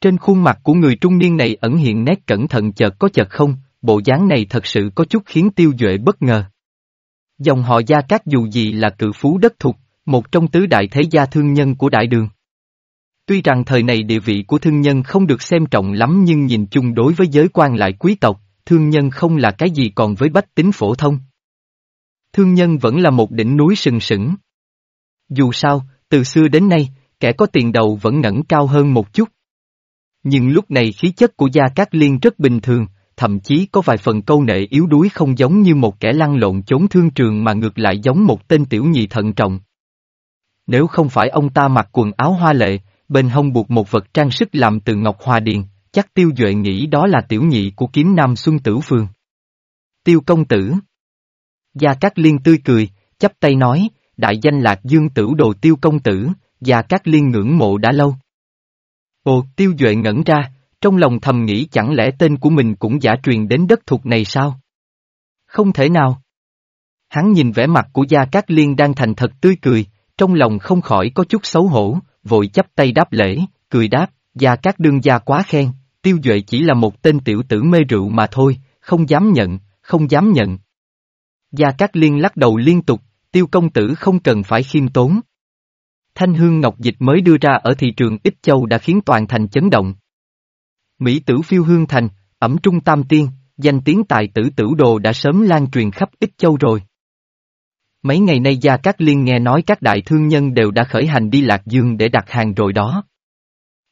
Trên khuôn mặt của người trung niên này ẩn hiện nét cẩn thận chợt có chợt không, bộ dáng này thật sự có chút khiến Tiêu Duệ bất ngờ. Dòng họ Gia Cát dù gì là cự phú đất thuộc một trong tứ đại thế gia thương nhân của đại đường. Tuy rằng thời này địa vị của thương nhân không được xem trọng lắm nhưng nhìn chung đối với giới quan lại quý tộc, thương nhân không là cái gì còn với bách tính phổ thông. Thương nhân vẫn là một đỉnh núi sừng sững. Dù sao, từ xưa đến nay, kẻ có tiền đầu vẫn ngẩng cao hơn một chút. Nhưng lúc này khí chất của Gia Cát Liên rất bình thường, thậm chí có vài phần câu nệ yếu đuối không giống như một kẻ lăn lộn trốn thương trường mà ngược lại giống một tên tiểu nhị thận trọng. Nếu không phải ông ta mặc quần áo hoa lệ, bên hông buộc một vật trang sức làm từ ngọc hòa điền, chắc tiêu duệ nghĩ đó là tiểu nhị của kiếm nam xuân tử phương. Tiêu công tử. Gia Cát Liên tươi cười, chắp tay nói, đại danh lạc dương tử đồ tiêu công tử, Gia Cát Liên ngưỡng mộ đã lâu. Ồ, tiêu duệ ngẩn ra, trong lòng thầm nghĩ chẳng lẽ tên của mình cũng giả truyền đến đất thuộc này sao? Không thể nào. Hắn nhìn vẻ mặt của Gia Cát Liên đang thành thật tươi cười, trong lòng không khỏi có chút xấu hổ, vội chấp tay đáp lễ, cười đáp, Gia Cát đương gia quá khen, tiêu duệ chỉ là một tên tiểu tử mê rượu mà thôi, không dám nhận, không dám nhận. Gia Cát Liên lắc đầu liên tục, tiêu công tử không cần phải khiêm tốn. Thanh hương ngọc dịch mới đưa ra ở thị trường Ích Châu đã khiến toàn thành chấn động. Mỹ tử phiêu hương thành, ẩm trung tam tiên, danh tiếng tài tử tử đồ đã sớm lan truyền khắp Ích Châu rồi. Mấy ngày nay Gia Cát Liên nghe nói các đại thương nhân đều đã khởi hành đi Lạc Dương để đặt hàng rồi đó.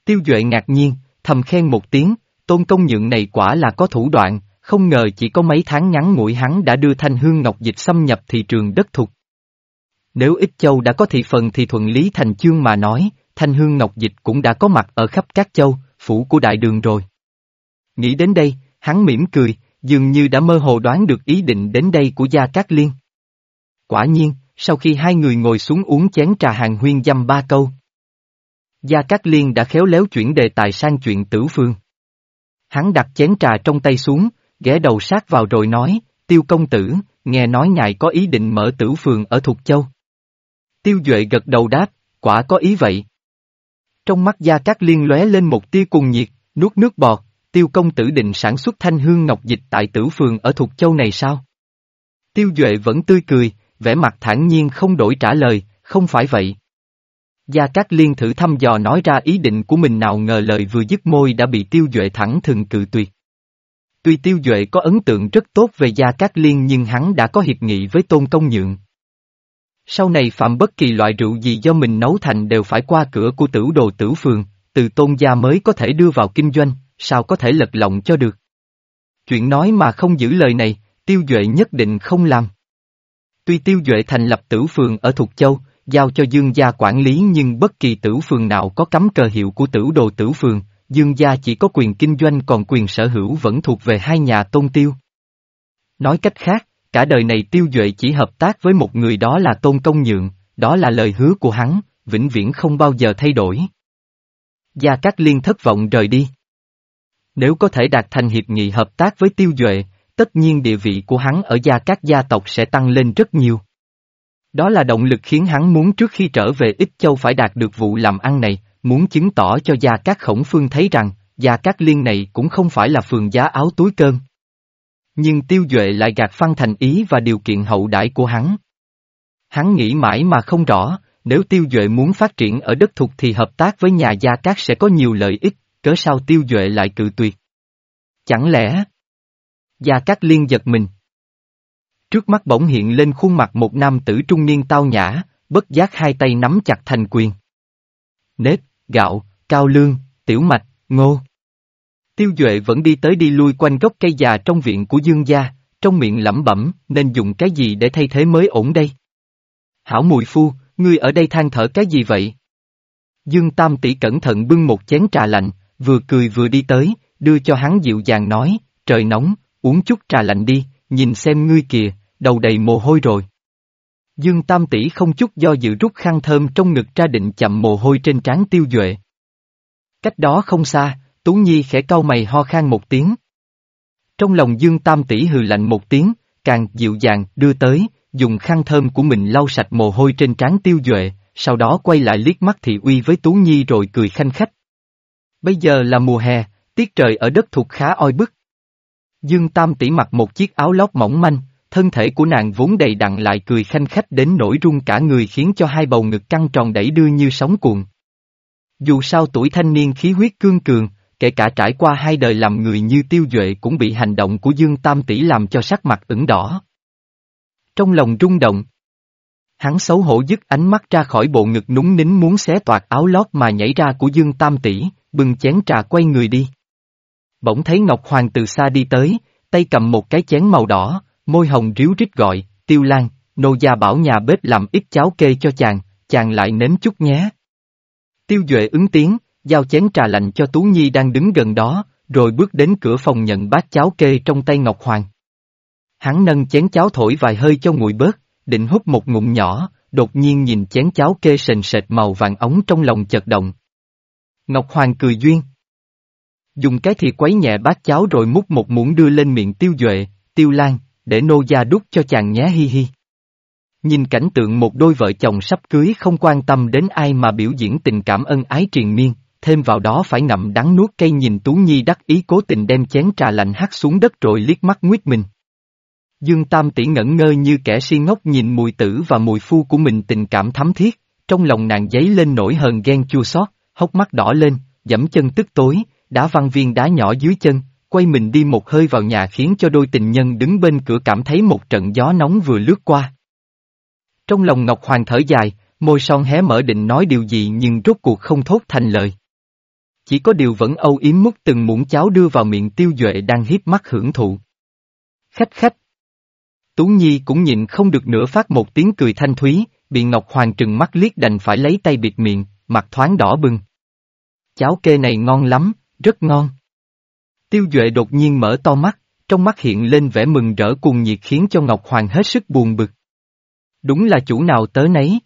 Tiêu Duệ ngạc nhiên, thầm khen một tiếng, tôn công nhượng này quả là có thủ đoạn, không ngờ chỉ có mấy tháng ngắn ngủi hắn đã đưa thanh hương ngọc dịch xâm nhập thị trường đất thục. Nếu ít Châu đã có thị phần thì thuận lý thành chương mà nói, thanh hương ngọc dịch cũng đã có mặt ở khắp các châu, phủ của đại đường rồi. Nghĩ đến đây, hắn mỉm cười, dường như đã mơ hồ đoán được ý định đến đây của Gia Cát Liên. Quả nhiên, sau khi hai người ngồi xuống uống chén trà hàng huyên dăm ba câu. Gia Cát Liên đã khéo léo chuyển đề tài sang chuyện tử phương. Hắn đặt chén trà trong tay xuống, ghé đầu sát vào rồi nói, tiêu công tử, nghe nói ngài có ý định mở tử phường ở Thục Châu. Tiêu Duệ gật đầu đáp, quả có ý vậy. Trong mắt Gia Cát Liên lóe lên một tia cùng nhiệt, nuốt nước bọt, tiêu công tử định sản xuất thanh hương ngọc dịch tại tử phường ở Thục Châu này sao? Tiêu Duệ vẫn tươi cười, vẻ mặt thản nhiên không đổi trả lời, không phải vậy. Gia Cát Liên thử thăm dò nói ra ý định của mình nào ngờ lời vừa dứt môi đã bị Tiêu Duệ thẳng thừng cự tuyệt. Tuy Tiêu Duệ có ấn tượng rất tốt về Gia Cát Liên nhưng hắn đã có hiệp nghị với Tôn Công Nhượng. Sau này phạm bất kỳ loại rượu gì do mình nấu thành đều phải qua cửa của tử đồ tử phường, từ tôn gia mới có thể đưa vào kinh doanh, sao có thể lật lọng cho được. Chuyện nói mà không giữ lời này, Tiêu Duệ nhất định không làm. Tuy Tiêu Duệ thành lập tử phường ở Thục Châu, giao cho Dương gia quản lý nhưng bất kỳ tử phường nào có cắm cờ hiệu của tử đồ tử phường, Dương gia chỉ có quyền kinh doanh còn quyền sở hữu vẫn thuộc về hai nhà tôn tiêu. Nói cách khác, cả đời này Tiêu Duệ chỉ hợp tác với một người đó là Tôn Công Nhượng, đó là lời hứa của hắn, vĩnh viễn không bao giờ thay đổi. Gia Cát Liên thất vọng rời đi. Nếu có thể đạt thành hiệp nghị hợp tác với Tiêu Duệ, tất nhiên địa vị của hắn ở gia các gia tộc sẽ tăng lên rất nhiều. Đó là động lực khiến hắn muốn trước khi trở về Ích Châu phải đạt được vụ làm ăn này, muốn chứng tỏ cho gia các khổng phương thấy rằng, gia các liên này cũng không phải là phường giá áo túi cơm. Nhưng Tiêu Duệ lại gạt Phan thành ý và điều kiện hậu đãi của hắn. Hắn nghĩ mãi mà không rõ, nếu Tiêu Duệ muốn phát triển ở đất thục thì hợp tác với nhà gia cát sẽ có nhiều lợi ích, cớ sao Tiêu Duệ lại cự tuyệt. Chẳng lẽ... Gia Cát Liên giật mình. Trước mắt bỗng hiện lên khuôn mặt một nam tử trung niên tao nhã, bất giác hai tay nắm chặt thành quyền. Nếp, gạo, cao lương, tiểu mạch, ngô. Tiêu Duệ vẫn đi tới đi lui quanh gốc cây già trong viện của Dương gia, trong miệng lẩm bẩm, nên dùng cái gì để thay thế mới ổn đây? Hảo mùi phu, ngươi ở đây than thở cái gì vậy? Dương Tam tỷ cẩn thận bưng một chén trà lạnh, vừa cười vừa đi tới, đưa cho hắn dịu dàng nói, trời nóng, uống chút trà lạnh đi, nhìn xem ngươi kìa, đầu đầy mồ hôi rồi. Dương Tam tỷ không chút do dự rút khăn thơm trong ngực ra định chậm mồ hôi trên trán tiêu duệ. Cách đó không xa, Tú Nhi khẽ cau mày ho khan một tiếng. Trong lòng Dương Tam tỷ hừ lạnh một tiếng, càng dịu dàng đưa tới, dùng khăn thơm của mình lau sạch mồ hôi trên trán tiêu duệ, sau đó quay lại liếc mắt thị uy với Tú Nhi rồi cười khanh khách. Bây giờ là mùa hè, tiết trời ở đất thuộc khá oi bức. Dương Tam tỷ mặc một chiếc áo lót mỏng manh, thân thể của nàng vốn đầy đặn lại cười khanh khách đến nỗi run cả người khiến cho hai bầu ngực căng tròn đẩy đưa như sóng cuộn. Dù sao tuổi thanh niên khí huyết cương cường, kể cả trải qua hai đời làm người như tiêu duệ cũng bị hành động của Dương Tam tỷ làm cho sắc mặt ửng đỏ. Trong lòng rung động. Hắn xấu hổ dứt ánh mắt ra khỏi bộ ngực núng nính muốn xé toạc áo lót mà nhảy ra của Dương Tam tỷ, bừng chén trà quay người đi. Bỗng thấy Ngọc Hoàng từ xa đi tới, tay cầm một cái chén màu đỏ, môi hồng ríu rít gọi, tiêu lan, nô gia bảo nhà bếp làm ít cháo kê cho chàng, chàng lại nếm chút nhé. Tiêu Duệ ứng tiếng, giao chén trà lạnh cho Tú Nhi đang đứng gần đó, rồi bước đến cửa phòng nhận bát cháo kê trong tay Ngọc Hoàng. Hắn nâng chén cháo thổi vài hơi cho nguội bớt, định hút một ngụm nhỏ, đột nhiên nhìn chén cháo kê sền sệt màu vàng ống trong lòng chợt động. Ngọc Hoàng cười duyên. Dùng cái thì quấy nhẹ bát cháo rồi múc một muỗng đưa lên miệng tiêu duệ, tiêu lan, để nô gia đút cho chàng nhé hi hi. Nhìn cảnh tượng một đôi vợ chồng sắp cưới không quan tâm đến ai mà biểu diễn tình cảm ân ái triền miên, thêm vào đó phải ngậm đắng nuốt cây nhìn Tú Nhi đắc ý cố tình đem chén trà lạnh hắt xuống đất rồi liếc mắt nguyết mình. Dương Tam tỷ ngẩn ngơ như kẻ si ngốc nhìn mùi tử và mùi phu của mình tình cảm thắm thiết, trong lòng nàng giấy lên nỗi hờn ghen chua xót, hốc mắt đỏ lên, dẫm chân tức tối, đá văn viên đá nhỏ dưới chân, quay mình đi một hơi vào nhà khiến cho đôi tình nhân đứng bên cửa cảm thấy một trận gió nóng vừa lướt qua. Trong lòng Ngọc Hoàng thở dài, môi son hé mở định nói điều gì nhưng rốt cuộc không thốt thành lời. Chỉ có điều vẫn âu yếm múc từng muỗng cháo đưa vào miệng tiêu duệ đang hiếp mắt hưởng thụ. Khách khách. Tú Nhi cũng nhịn không được nữa phát một tiếng cười thanh thúy, bị Ngọc Hoàng trừng mắt liếc đành phải lấy tay bịt miệng, mặt thoáng đỏ bừng. Cháo kê này ngon lắm, rất ngon. Tiêu Duệ đột nhiên mở to mắt, trong mắt hiện lên vẻ mừng rỡ cuồng nhiệt khiến cho Ngọc Hoàng hết sức buồn bực. Đúng là chủ nào tớ nấy.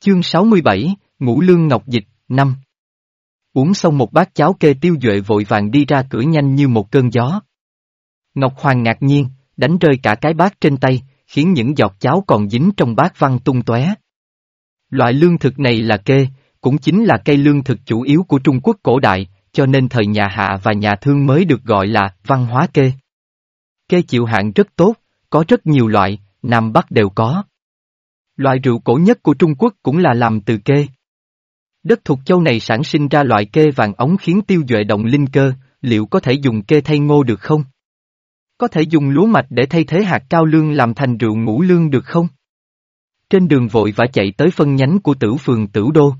Chương 67, Ngũ Lương Ngọc Dịch, năm. Uống xong một bát cháo kê tiêu duệ vội vàng đi ra cửa nhanh như một cơn gió. Ngọc Hoàng ngạc nhiên, đánh rơi cả cái bát trên tay, khiến những giọt cháo còn dính trong bát văng tung tóe. Loại lương thực này là kê, cũng chính là cây lương thực chủ yếu của Trung Quốc cổ đại, cho nên thời nhà Hạ và nhà Thương mới được gọi là văn hóa kê. Kê chịu hạn rất tốt, có rất nhiều loại, Nam Bắc đều có. Loại rượu cổ nhất của Trung Quốc cũng là làm từ kê. Đất thuộc châu này sản sinh ra loại kê vàng ống khiến tiêu duệ động linh cơ, liệu có thể dùng kê thay ngô được không? Có thể dùng lúa mạch để thay thế hạt cao lương làm thành rượu ngũ lương được không? Trên đường vội vã chạy tới phân nhánh của tử phường tử đô.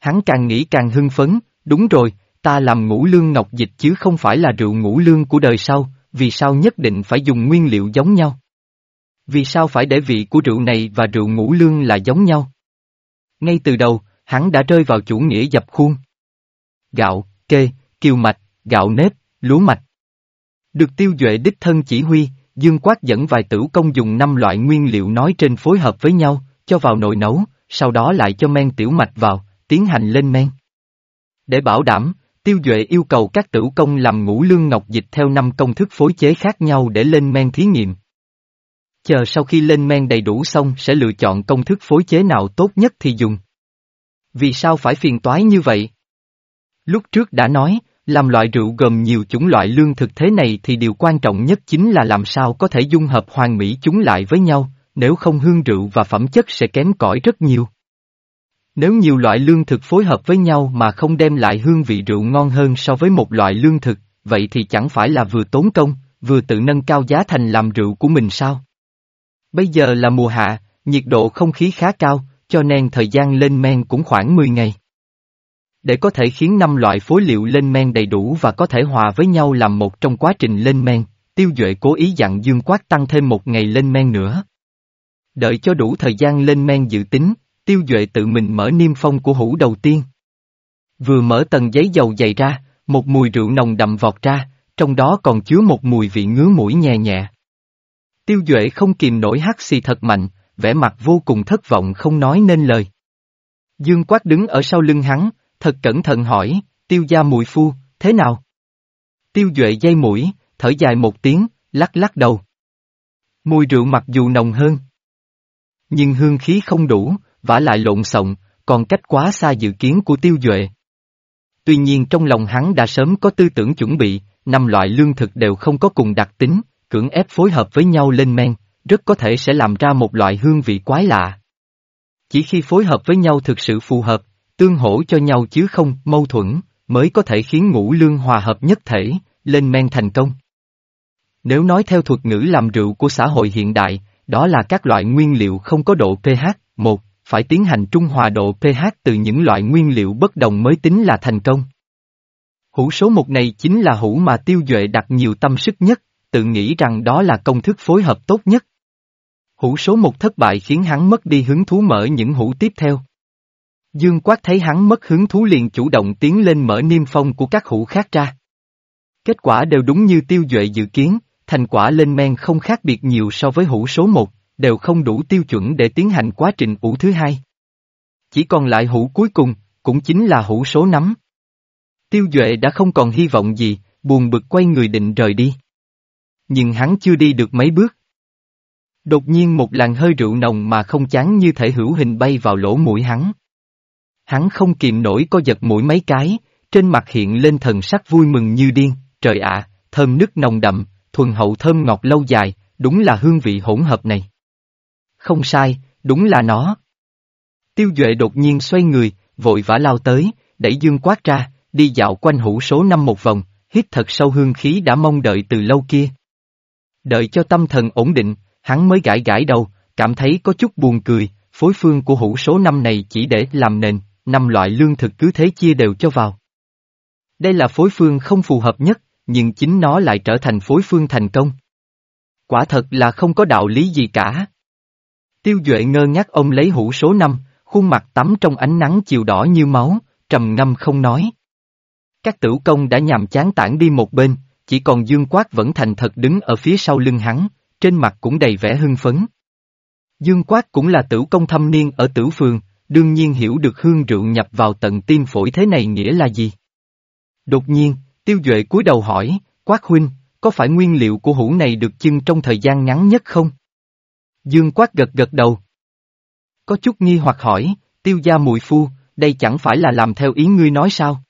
Hắn càng nghĩ càng hưng phấn, đúng rồi, ta làm ngũ lương ngọc dịch chứ không phải là rượu ngũ lương của đời sau, vì sao nhất định phải dùng nguyên liệu giống nhau? Vì sao phải để vị của rượu này và rượu ngũ lương là giống nhau? Ngay từ đầu, hắn đã rơi vào chủ nghĩa dập khuôn. Gạo, kê, kiều mạch, gạo nếp, lúa mạch. Được tiêu duệ đích thân chỉ huy, Dương Quát dẫn vài tử công dùng năm loại nguyên liệu nói trên phối hợp với nhau, cho vào nồi nấu, sau đó lại cho men tiểu mạch vào, tiến hành lên men. Để bảo đảm, Tiêu Duệ yêu cầu các tử công làm ngũ lương ngọc dịch theo năm công thức phối chế khác nhau để lên men thí nghiệm. Chờ sau khi lên men đầy đủ xong sẽ lựa chọn công thức phối chế nào tốt nhất thì dùng. Vì sao phải phiền toái như vậy? Lúc trước đã nói, làm loại rượu gồm nhiều chủng loại lương thực thế này thì điều quan trọng nhất chính là làm sao có thể dung hợp hoàn mỹ chúng lại với nhau, nếu không hương rượu và phẩm chất sẽ kém cỏi rất nhiều. Nếu nhiều loại lương thực phối hợp với nhau mà không đem lại hương vị rượu ngon hơn so với một loại lương thực, vậy thì chẳng phải là vừa tốn công, vừa tự nâng cao giá thành làm rượu của mình sao? Bây giờ là mùa hạ, nhiệt độ không khí khá cao, cho nên thời gian lên men cũng khoảng 10 ngày. Để có thể khiến năm loại phối liệu lên men đầy đủ và có thể hòa với nhau làm một trong quá trình lên men, Tiêu Duệ cố ý dặn Dương Quát tăng thêm một ngày lên men nữa. Đợi cho đủ thời gian lên men dự tính, Tiêu Duệ tự mình mở niêm phong của hũ đầu tiên. Vừa mở tầng giấy dầu dày ra, một mùi rượu nồng đậm vọt ra, trong đó còn chứa một mùi vị ngứa mũi nhẹ nhẹ. Tiêu Duệ không kìm nổi hắt xì thật mạnh, vẻ mặt vô cùng thất vọng không nói nên lời. Dương Quát đứng ở sau lưng hắn, thật cẩn thận hỏi, tiêu gia mùi phu, thế nào? Tiêu Duệ dây mũi, thở dài một tiếng, lắc lắc đầu. Mùi rượu mặc dù nồng hơn, nhưng hương khí không đủ, vả lại lộn xộn, còn cách quá xa dự kiến của tiêu duệ. Tuy nhiên trong lòng hắn đã sớm có tư tưởng chuẩn bị, năm loại lương thực đều không có cùng đặc tính, cưỡng ép phối hợp với nhau lên men, rất có thể sẽ làm ra một loại hương vị quái lạ. Chỉ khi phối hợp với nhau thực sự phù hợp, tương hỗ cho nhau chứ không mâu thuẫn, mới có thể khiến ngũ lương hòa hợp nhất thể, lên men thành công. Nếu nói theo thuật ngữ làm rượu của xã hội hiện đại, đó là các loại nguyên liệu không có độ pH, 1, phải tiến hành trung hòa độ pH từ những loại nguyên liệu bất đồng mới tính là thành công. Hũ số một này chính là hũ mà tiêu duệ đặt nhiều tâm sức nhất, tự nghĩ rằng đó là công thức phối hợp tốt nhất. Hũ số một thất bại khiến hắn mất đi hứng thú mở những hũ tiếp theo. Dương Quát thấy hắn mất hứng thú liền chủ động tiến lên mở niêm phong của các hũ khác ra. Kết quả đều đúng như tiêu duệ dự kiến, thành quả lên men không khác biệt nhiều so với hũ số một đều không đủ tiêu chuẩn để tiến hành quá trình ủ thứ hai. Chỉ còn lại hũ cuối cùng, cũng chính là hũ số nắm. Tiêu Duệ đã không còn hy vọng gì, buồn bực quay người định rời đi. Nhưng hắn chưa đi được mấy bước. Đột nhiên một làn hơi rượu nồng mà không chán như thể hữu hình bay vào lỗ mũi hắn. Hắn không kìm nổi co giật mũi mấy cái, trên mặt hiện lên thần sắc vui mừng như điên, trời ạ, thơm nước nồng đậm, thuần hậu thơm ngọt lâu dài, đúng là hương vị hỗn hợp này. Không sai, đúng là nó. Tiêu Duệ đột nhiên xoay người, vội vã lao tới, đẩy dương quát ra, đi dạo quanh hũ số năm một vòng, hít thật sâu hương khí đã mong đợi từ lâu kia. Đợi cho tâm thần ổn định, hắn mới gãi gãi đầu, cảm thấy có chút buồn cười, phối phương của hũ số năm này chỉ để làm nền, năm loại lương thực cứ thế chia đều cho vào. Đây là phối phương không phù hợp nhất, nhưng chính nó lại trở thành phối phương thành công. Quả thật là không có đạo lý gì cả. Tiêu Duệ ngơ ngác ông lấy hũ số 5, khuôn mặt tắm trong ánh nắng chiều đỏ như máu, trầm ngâm không nói. Các tử công đã nhàm chán tản đi một bên, chỉ còn Dương Quát vẫn thành thật đứng ở phía sau lưng hắn, trên mặt cũng đầy vẻ hưng phấn. Dương Quát cũng là tử công thâm niên ở tử phường, đương nhiên hiểu được hương rượu nhập vào tận tim phổi thế này nghĩa là gì. Đột nhiên, Tiêu Duệ cúi đầu hỏi, Quát huynh, có phải nguyên liệu của hũ này được chưng trong thời gian ngắn nhất không? Dương Quát gật gật đầu. Có chút nghi hoặc hỏi, tiêu gia mùi phu, đây chẳng phải là làm theo ý ngươi nói sao?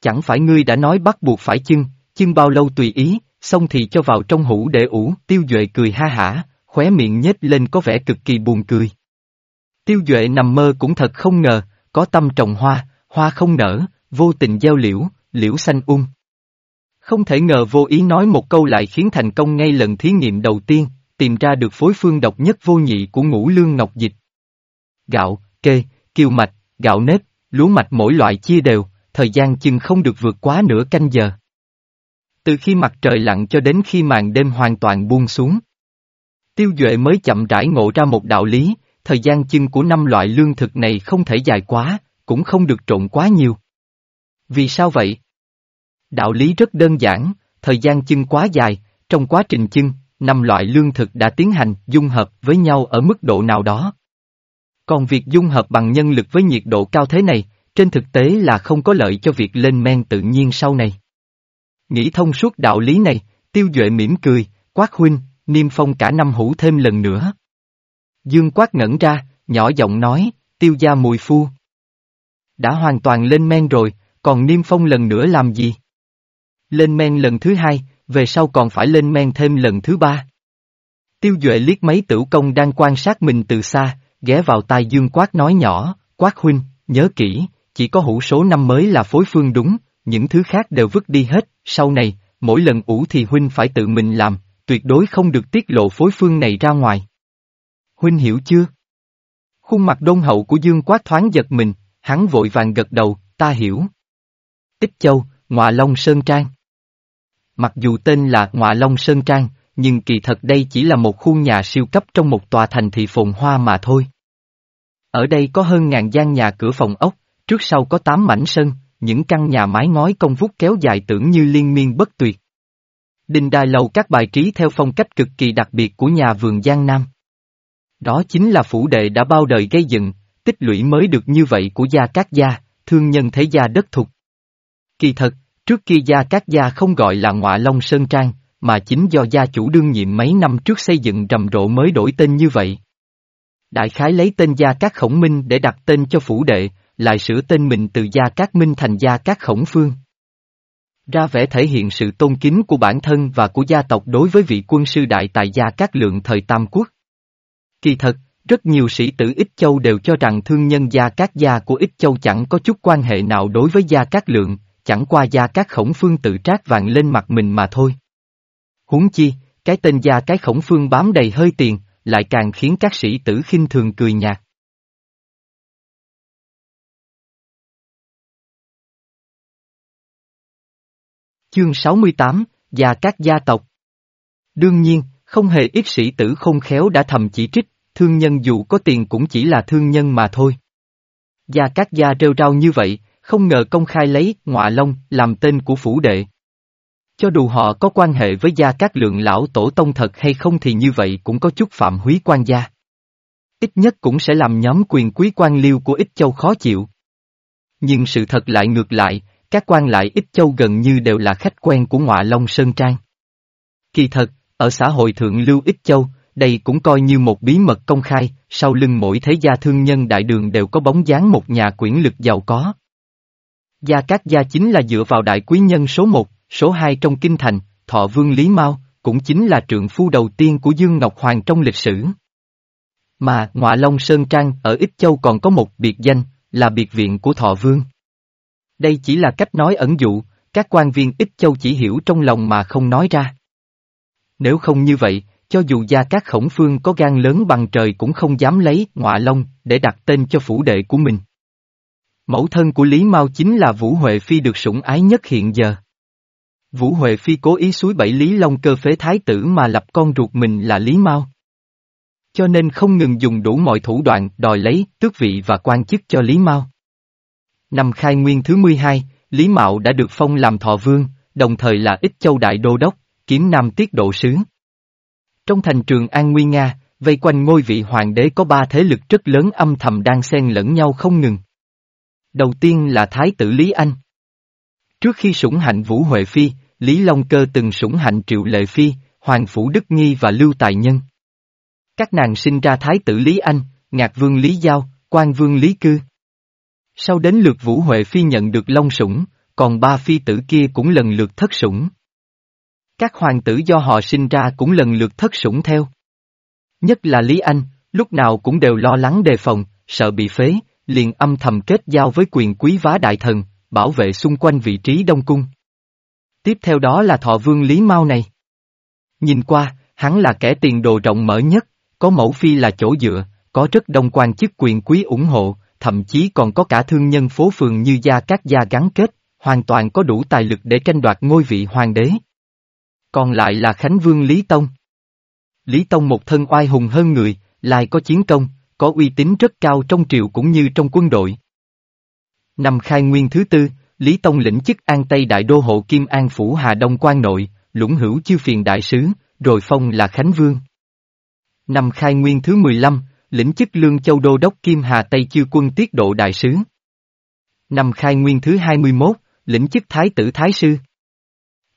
Chẳng phải ngươi đã nói bắt buộc phải chưng, chưng bao lâu tùy ý, xong thì cho vào trong hũ để ủ, tiêu duệ cười ha hả, khóe miệng nhếch lên có vẻ cực kỳ buồn cười. Tiêu duệ nằm mơ cũng thật không ngờ, có tâm trồng hoa, hoa không nở, vô tình gieo liễu, liễu xanh ung. Không thể ngờ vô ý nói một câu lại khiến thành công ngay lần thí nghiệm đầu tiên, tìm ra được phối phương độc nhất vô nhị của ngũ lương ngọc dịch. Gạo, kê, kiều mạch, gạo nếp, lúa mạch mỗi loại chia đều, thời gian chừng không được vượt quá nửa canh giờ. Từ khi mặt trời lặn cho đến khi màn đêm hoàn toàn buông xuống. Tiêu Duệ mới chậm rãi ngộ ra một đạo lý, thời gian chưng của năm loại lương thực này không thể dài quá, cũng không được trộn quá nhiều. Vì sao vậy? Đạo lý rất đơn giản, thời gian chưng quá dài, trong quá trình chưng, năm loại lương thực đã tiến hành dung hợp với nhau ở mức độ nào đó. Còn việc dung hợp bằng nhân lực với nhiệt độ cao thế này, trên thực tế là không có lợi cho việc lên men tự nhiên sau này. Nghĩ thông suốt đạo lý này, tiêu duệ mỉm cười, quát huynh, niêm phong cả năm hũ thêm lần nữa. Dương quát ngẩn ra, nhỏ giọng nói, tiêu gia mùi phu. Đã hoàn toàn lên men rồi, còn niêm phong lần nữa làm gì? Lên men lần thứ hai, về sau còn phải lên men thêm lần thứ ba. Tiêu Duệ liếc mấy tử công đang quan sát mình từ xa, ghé vào tai Dương Quát nói nhỏ, Quát huynh, nhớ kỹ, chỉ có hũ số năm mới là phối phương đúng, những thứ khác đều vứt đi hết, sau này, mỗi lần ủ thì huynh phải tự mình làm, tuyệt đối không được tiết lộ phối phương này ra ngoài. Huynh hiểu chưa? Khuôn mặt đôn hậu của Dương Quát thoáng giật mình, hắn vội vàng gật đầu, ta hiểu. Tích Châu, Ngọa Long Sơn Trang Mặc dù tên là Ngọa Long Sơn Trang, nhưng kỳ thật đây chỉ là một khu nhà siêu cấp trong một tòa thành thị phồn hoa mà thôi. Ở đây có hơn ngàn gian nhà cửa phòng ốc, trước sau có tám mảnh sân, những căn nhà mái ngói công vút kéo dài tưởng như liên miên bất tuyệt. Đình đài lầu các bài trí theo phong cách cực kỳ đặc biệt của nhà vườn Giang Nam. Đó chính là phủ đệ đã bao đời gây dựng, tích lũy mới được như vậy của gia các gia, thương nhân thế gia đất thục. Kỳ thật, trước kia gia các gia không gọi là ngọa long sơn trang, mà chính do gia chủ đương nhiệm mấy năm trước xây dựng rầm rộ mới đổi tên như vậy. Đại khái lấy tên gia các khổng minh để đặt tên cho phủ đệ, lại sửa tên mình từ gia các minh thành gia các khổng phương. Ra vẻ thể hiện sự tôn kính của bản thân và của gia tộc đối với vị quân sư đại tại gia các lượng thời Tam Quốc. Kỳ thật, rất nhiều sĩ tử Ích Châu đều cho rằng thương nhân gia các gia của Ích Châu chẳng có chút quan hệ nào đối với gia các lượng, chẳng qua gia các khổng phương tự trát vàng lên mặt mình mà thôi. Huống chi, cái tên gia cái khổng phương bám đầy hơi tiền, lại càng khiến các sĩ tử khinh thường cười nhạt. Chương 68, Gia các gia tộc Đương nhiên, không hề ít sĩ tử không khéo đã thầm chỉ trích, thương nhân dù có tiền cũng chỉ là thương nhân mà thôi. Gia các gia rêu rao như vậy, không ngờ công khai lấy ngọa long làm tên của phủ đệ. Cho dù họ có quan hệ với gia các lượng lão tổ tông thật hay không thì như vậy cũng có chút phạm húy quan gia. Ít nhất cũng sẽ làm nhóm quyền quý quan liêu của ít Châu khó chịu. Nhưng sự thật lại ngược lại, các quan lại ít Châu gần như đều là khách quen của ngọa Long Sơn Trang. Kỳ thật, ở xã hội thượng lưu ít Châu, đây cũng coi như một bí mật công khai, sau lưng mỗi thế gia thương nhân đại đường đều có bóng dáng một nhà quyển lực giàu có. Gia Cát Gia chính là dựa vào đại quý nhân số một, số hai trong kinh thành, thọ vương Lý Mao, cũng chính là trượng phu đầu tiên của Dương Ngọc Hoàng trong lịch sử. Mà, Ngọa Long Sơn Trang ở Ích Châu còn có một biệt danh, là biệt viện của thọ vương. Đây chỉ là cách nói ẩn dụ, các quan viên Ích Châu chỉ hiểu trong lòng mà không nói ra. Nếu không như vậy, cho dù gia các khổng phương có gan lớn bằng trời cũng không dám lấy ngọa long để đặt tên cho phủ đệ của mình. Mẫu thân của Lý Mao chính là Vũ Huệ Phi được sủng ái nhất hiện giờ. Vũ Huệ Phi cố ý suối bảy Lý Long cơ phế thái tử mà lập con ruột mình là Lý Mao. Cho nên không ngừng dùng đủ mọi thủ đoạn đòi lấy tước vị và quan chức cho Lý Mao. Năm khai nguyên thứ 12, Lý Mạo đã được phong làm thọ vương, đồng thời là ích châu đại đô đốc, kiếm nam tiết độ sứ. Trong thành trường An Nguy Nga, vây quanh ngôi vị hoàng đế có ba thế lực rất lớn âm thầm đang xen lẫn nhau không ngừng. Đầu tiên là Thái tử Lý Anh. Trước khi sủng hạnh Vũ Huệ Phi, Lý Long Cơ từng sủng hạnh Triệu Lệ Phi, Hoàng Phủ Đức Nghi và Lưu Tài Nhân. Các nàng sinh ra Thái tử Lý Anh, Ngạc Vương Lý Giao, quan Vương Lý Cư. Sau đến lượt Vũ Huệ Phi nhận được Long Sủng, còn ba phi tử kia cũng lần lượt thất sủng. Các hoàng tử do họ sinh ra cũng lần lượt thất sủng theo. Nhất là Lý Anh, lúc nào cũng đều lo lắng đề phòng, sợ bị phế, liền âm thầm kết giao với quyền quý vá đại thần, bảo vệ xung quanh vị trí Đông Cung. Tiếp theo đó là thọ vương Lý Mao này. Nhìn qua, hắn là kẻ tiền đồ rộng mở nhất, có mẫu phi là chỗ dựa, có rất đông quan chức quyền quý ủng hộ, thậm chí còn có cả thương nhân phố phường như gia các gia gắn kết, hoàn toàn có đủ tài lực để tranh đoạt ngôi vị hoàng đế. Còn lại là Khánh Vương Lý Tông. Lý Tông một thân oai hùng hơn người, lại có chiến công, có uy tín rất cao trong triều cũng như trong quân đội. Năm khai nguyên thứ tư, Lý Tông lĩnh chức an Tây Đại Đô hộ Kim An Phủ Hà Đông quan nội, lũng hữu chư phiền đại sứ, rồi phong là Khánh Vương. Năm khai nguyên thứ 15, lĩnh chức Lương Châu Đô Đốc Kim Hà Tây Chư Quân Tiết Độ Đại Sứ. Năm khai nguyên thứ 21, lĩnh chức Thái tử Thái Sư.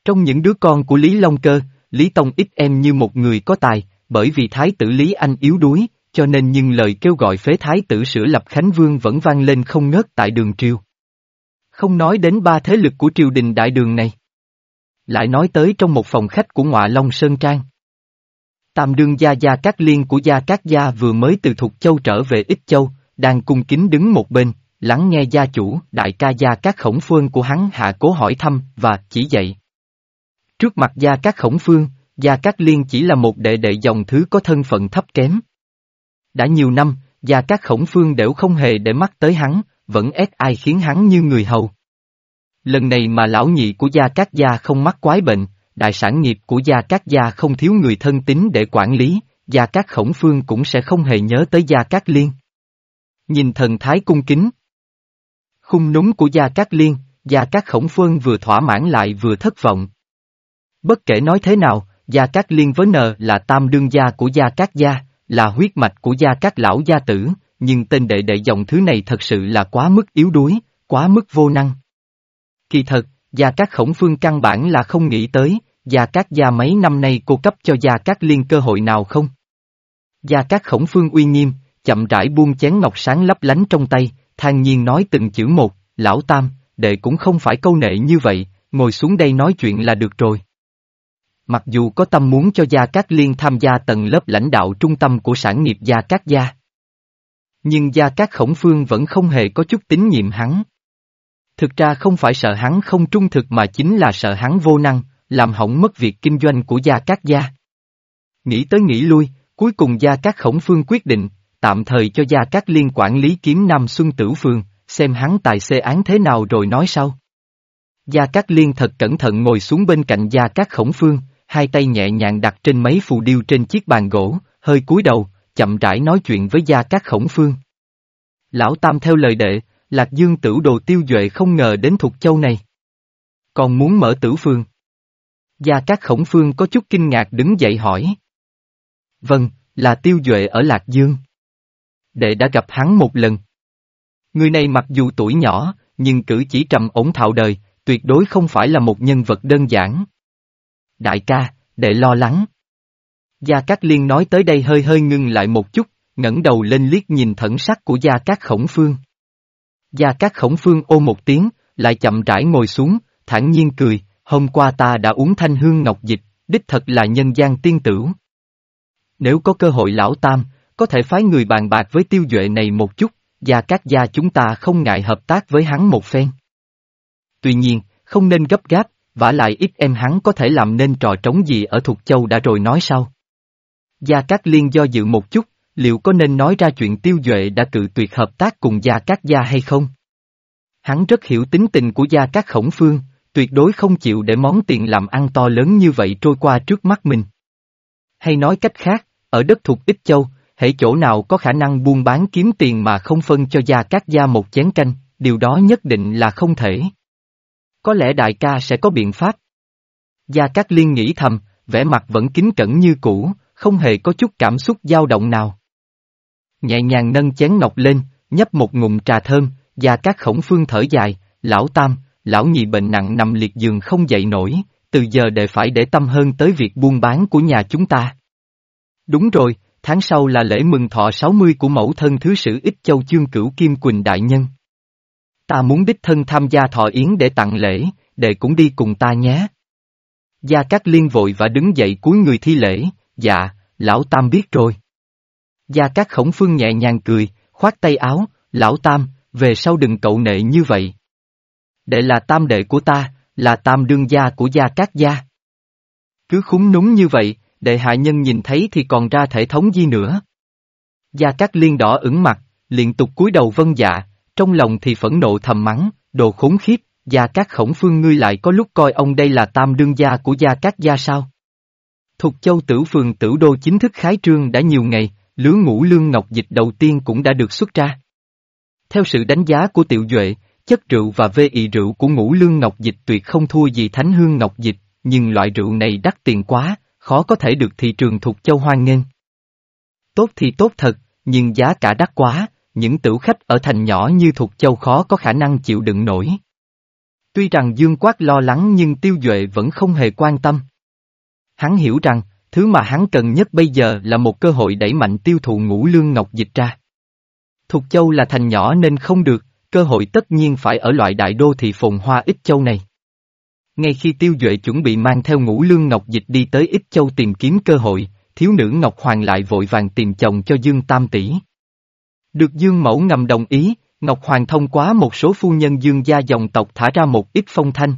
Trong những đứa con của Lý Long Cơ, Lý Tông ít em như một người có tài, bởi vì Thái tử Lý Anh yếu đuối, cho nên nhưng lời kêu gọi phế Thái tử sửa lập Khánh Vương vẫn vang lên không ngớt tại đường triều. Không nói đến ba thế lực của triều đình đại đường này. Lại nói tới trong một phòng khách của ngọa Long Sơn Trang. Tam đương gia gia Cát Liên của gia Cát Gia vừa mới từ Thục Châu trở về Ích Châu, đang cung kính đứng một bên, lắng nghe gia chủ, đại ca gia Cát Khổng Phương của hắn hạ cố hỏi thăm và chỉ dạy. Trước mặt gia Cát Khổng Phương, gia Cát Liên chỉ là một đệ đệ dòng thứ có thân phận thấp kém. Đã nhiều năm, gia Cát Khổng Phương đều không hề để mắt tới hắn, vẫn ép ai khiến hắn như người hầu. Lần này mà lão nhị của gia Cát Gia không mắc quái bệnh, đại sản nghiệp của Gia Cát Gia không thiếu người thân tín để quản lý, Gia Cát Khổng Phương cũng sẽ không hề nhớ tới Gia Cát Liên. Nhìn thần thái cung kính. Khung núng của Gia Cát Liên, Gia Cát Khổng Phương vừa thỏa mãn lại vừa thất vọng. Bất kể nói thế nào, Gia Cát Liên với nờ là tam đương gia của Gia Cát Gia, là huyết mạch của Gia Cát Lão Gia Tử, nhưng tên đệ đệ dòng thứ này thật sự là quá mức yếu đuối, quá mức vô năng. Kỳ thật, Gia Cát Khổng Phương căn bản là không nghĩ tới, Gia Cát Gia mấy năm nay cô cấp cho Gia Cát Liên cơ hội nào không? Gia Cát Khổng Phương uy nghiêm, chậm rãi buông chén ngọc sáng lấp lánh trong tay, thang nhiên nói từng chữ một, lão tam, đệ cũng không phải câu nệ như vậy, ngồi xuống đây nói chuyện là được rồi. Mặc dù có tâm muốn cho Gia Cát Liên tham gia tầng lớp lãnh đạo trung tâm của sản nghiệp Gia Cát Gia. Nhưng Gia Cát Khổng Phương vẫn không hề có chút tín nhiệm hắn. Thực ra không phải sợ hắn không trung thực mà chính là sợ hắn vô năng, làm hỏng mất việc kinh doanh của Gia Cát Gia. Nghĩ tới nghĩ lui, cuối cùng Gia Cát Khổng Phương quyết định, tạm thời cho Gia Cát Liên quản lý kiếm Nam Xuân Tử Phường, xem hắn tài xê án thế nào rồi nói sau. Gia Cát Liên thật cẩn thận ngồi xuống bên cạnh Gia Cát Khổng Phương, hai tay nhẹ nhàng đặt trên mấy phù điêu trên chiếc bàn gỗ, hơi cúi đầu, chậm rãi nói chuyện với Gia Cát Khổng Phương. Lão Tam theo lời đệ, Lạc Dương tử đồ tiêu duệ không ngờ đến thuộc Châu này. Còn muốn mở tử phương. Gia Cát Khổng Phương có chút kinh ngạc đứng dậy hỏi. Vâng, là tiêu duệ ở Lạc Dương. Đệ đã gặp hắn một lần. Người này mặc dù tuổi nhỏ, nhưng cử chỉ trầm ổn thạo đời, tuyệt đối không phải là một nhân vật đơn giản. Đại ca, để lo lắng. Gia Cát Liên nói tới đây hơi hơi ngưng lại một chút, ngẩng đầu lên liếc nhìn thẩn sắc của Gia Cát Khổng Phương. Gia Cát Khổng Phương ô một tiếng, lại chậm rãi ngồi xuống, thản nhiên cười, hôm qua ta đã uống thanh hương ngọc dịch, đích thật là nhân gian tiên tử. Nếu có cơ hội lão tam, có thể phái người bàn bạc với tiêu duệ này một chút, Gia Cát gia chúng ta không ngại hợp tác với hắn một phen. Tuy nhiên, không nên gấp gáp, vả lại ít em hắn có thể làm nên trò trống gì ở Thục Châu đã rồi nói sau. Gia Cát Liên do dự một chút, liệu có nên nói ra chuyện tiêu duệ đã cự tuyệt hợp tác cùng Gia Cát Gia hay không? Hắn rất hiểu tính tình của Gia Cát Khổng Phương, tuyệt đối không chịu để món tiền làm ăn to lớn như vậy trôi qua trước mắt mình. Hay nói cách khác, ở đất thuộc Ích Châu, hệ chỗ nào có khả năng buôn bán kiếm tiền mà không phân cho Gia Cát Gia một chén canh, điều đó nhất định là không thể. Có lẽ đại ca sẽ có biện pháp. Gia Cát Liên nghĩ thầm, vẻ mặt vẫn kính cẩn như cũ, không hề có chút cảm xúc dao động nào nhẹ nhàng nâng chén ngọc lên, nhấp một ngụm trà thơm, gia cát khổng phương thở dài, lão tam, lão nhị bệnh nặng nằm liệt giường không dậy nổi, từ giờ để phải để tâm hơn tới việc buôn bán của nhà chúng ta. Đúng rồi, tháng sau là lễ mừng thọ 60 của mẫu thân thứ sử Ích Châu Chương Cửu Kim Quỳnh Đại Nhân. Ta muốn đích thân tham gia thọ yến để tặng lễ, để cũng đi cùng ta nhé. Gia Cát Liên vội và đứng dậy cúi người thi lễ, dạ, lão Tam biết rồi. Gia Cát Khổng Phương nhẹ nhàng cười, khoát tay áo, lão Tam, về sau đừng cậu nệ như vậy. Đệ là tam đệ của ta, là tam đương gia của Gia Cát gia. Cứ khúng núng như vậy, đệ hạ nhân nhìn thấy thì còn ra thể thống gì nữa. Gia Cát Liên đỏ ửng mặt, liên tục cúi đầu vân dạ, trong lòng thì phẫn nộ thầm mắng, đồ khốn khiếp, Gia Cát Khổng Phương ngươi lại có lúc coi ông đây là tam đương gia của Gia Cát gia sao? Thục Châu Tử Phường Tử Đô chính thức khái trương đã nhiều ngày, lứa ngũ lương ngọc dịch đầu tiên cũng đã được xuất ra. Theo sự đánh giá của Tiểu Duệ, chất rượu và vê ị rượu của ngũ lương ngọc dịch tuyệt không thua gì thánh hương ngọc dịch, nhưng loại rượu này đắt tiền quá, khó có thể được thị trường Thục Châu hoan nghênh. Tốt thì tốt thật, nhưng giá cả đắt quá, những tử khách ở thành nhỏ như Thục Châu khó có khả năng chịu đựng nổi. Tuy rằng Dương Quát lo lắng nhưng Tiêu Duệ vẫn không hề quan tâm. Hắn hiểu rằng, thứ mà hắn cần nhất bây giờ là một cơ hội đẩy mạnh tiêu thụ ngũ lương ngọc dịch ra. Thục Châu là thành nhỏ nên không được, cơ hội tất nhiên phải ở loại đại đô thị phồn hoa ít châu này. Ngay khi Tiêu Duệ chuẩn bị mang theo ngũ lương ngọc dịch đi tới ít châu tìm kiếm cơ hội, thiếu nữ Ngọc Hoàng lại vội vàng tìm chồng cho Dương Tam Tỷ. Được Dương Mẫu ngầm đồng ý, Ngọc Hoàng thông qua một số phu nhân Dương gia dòng tộc thả ra một ít phong thanh.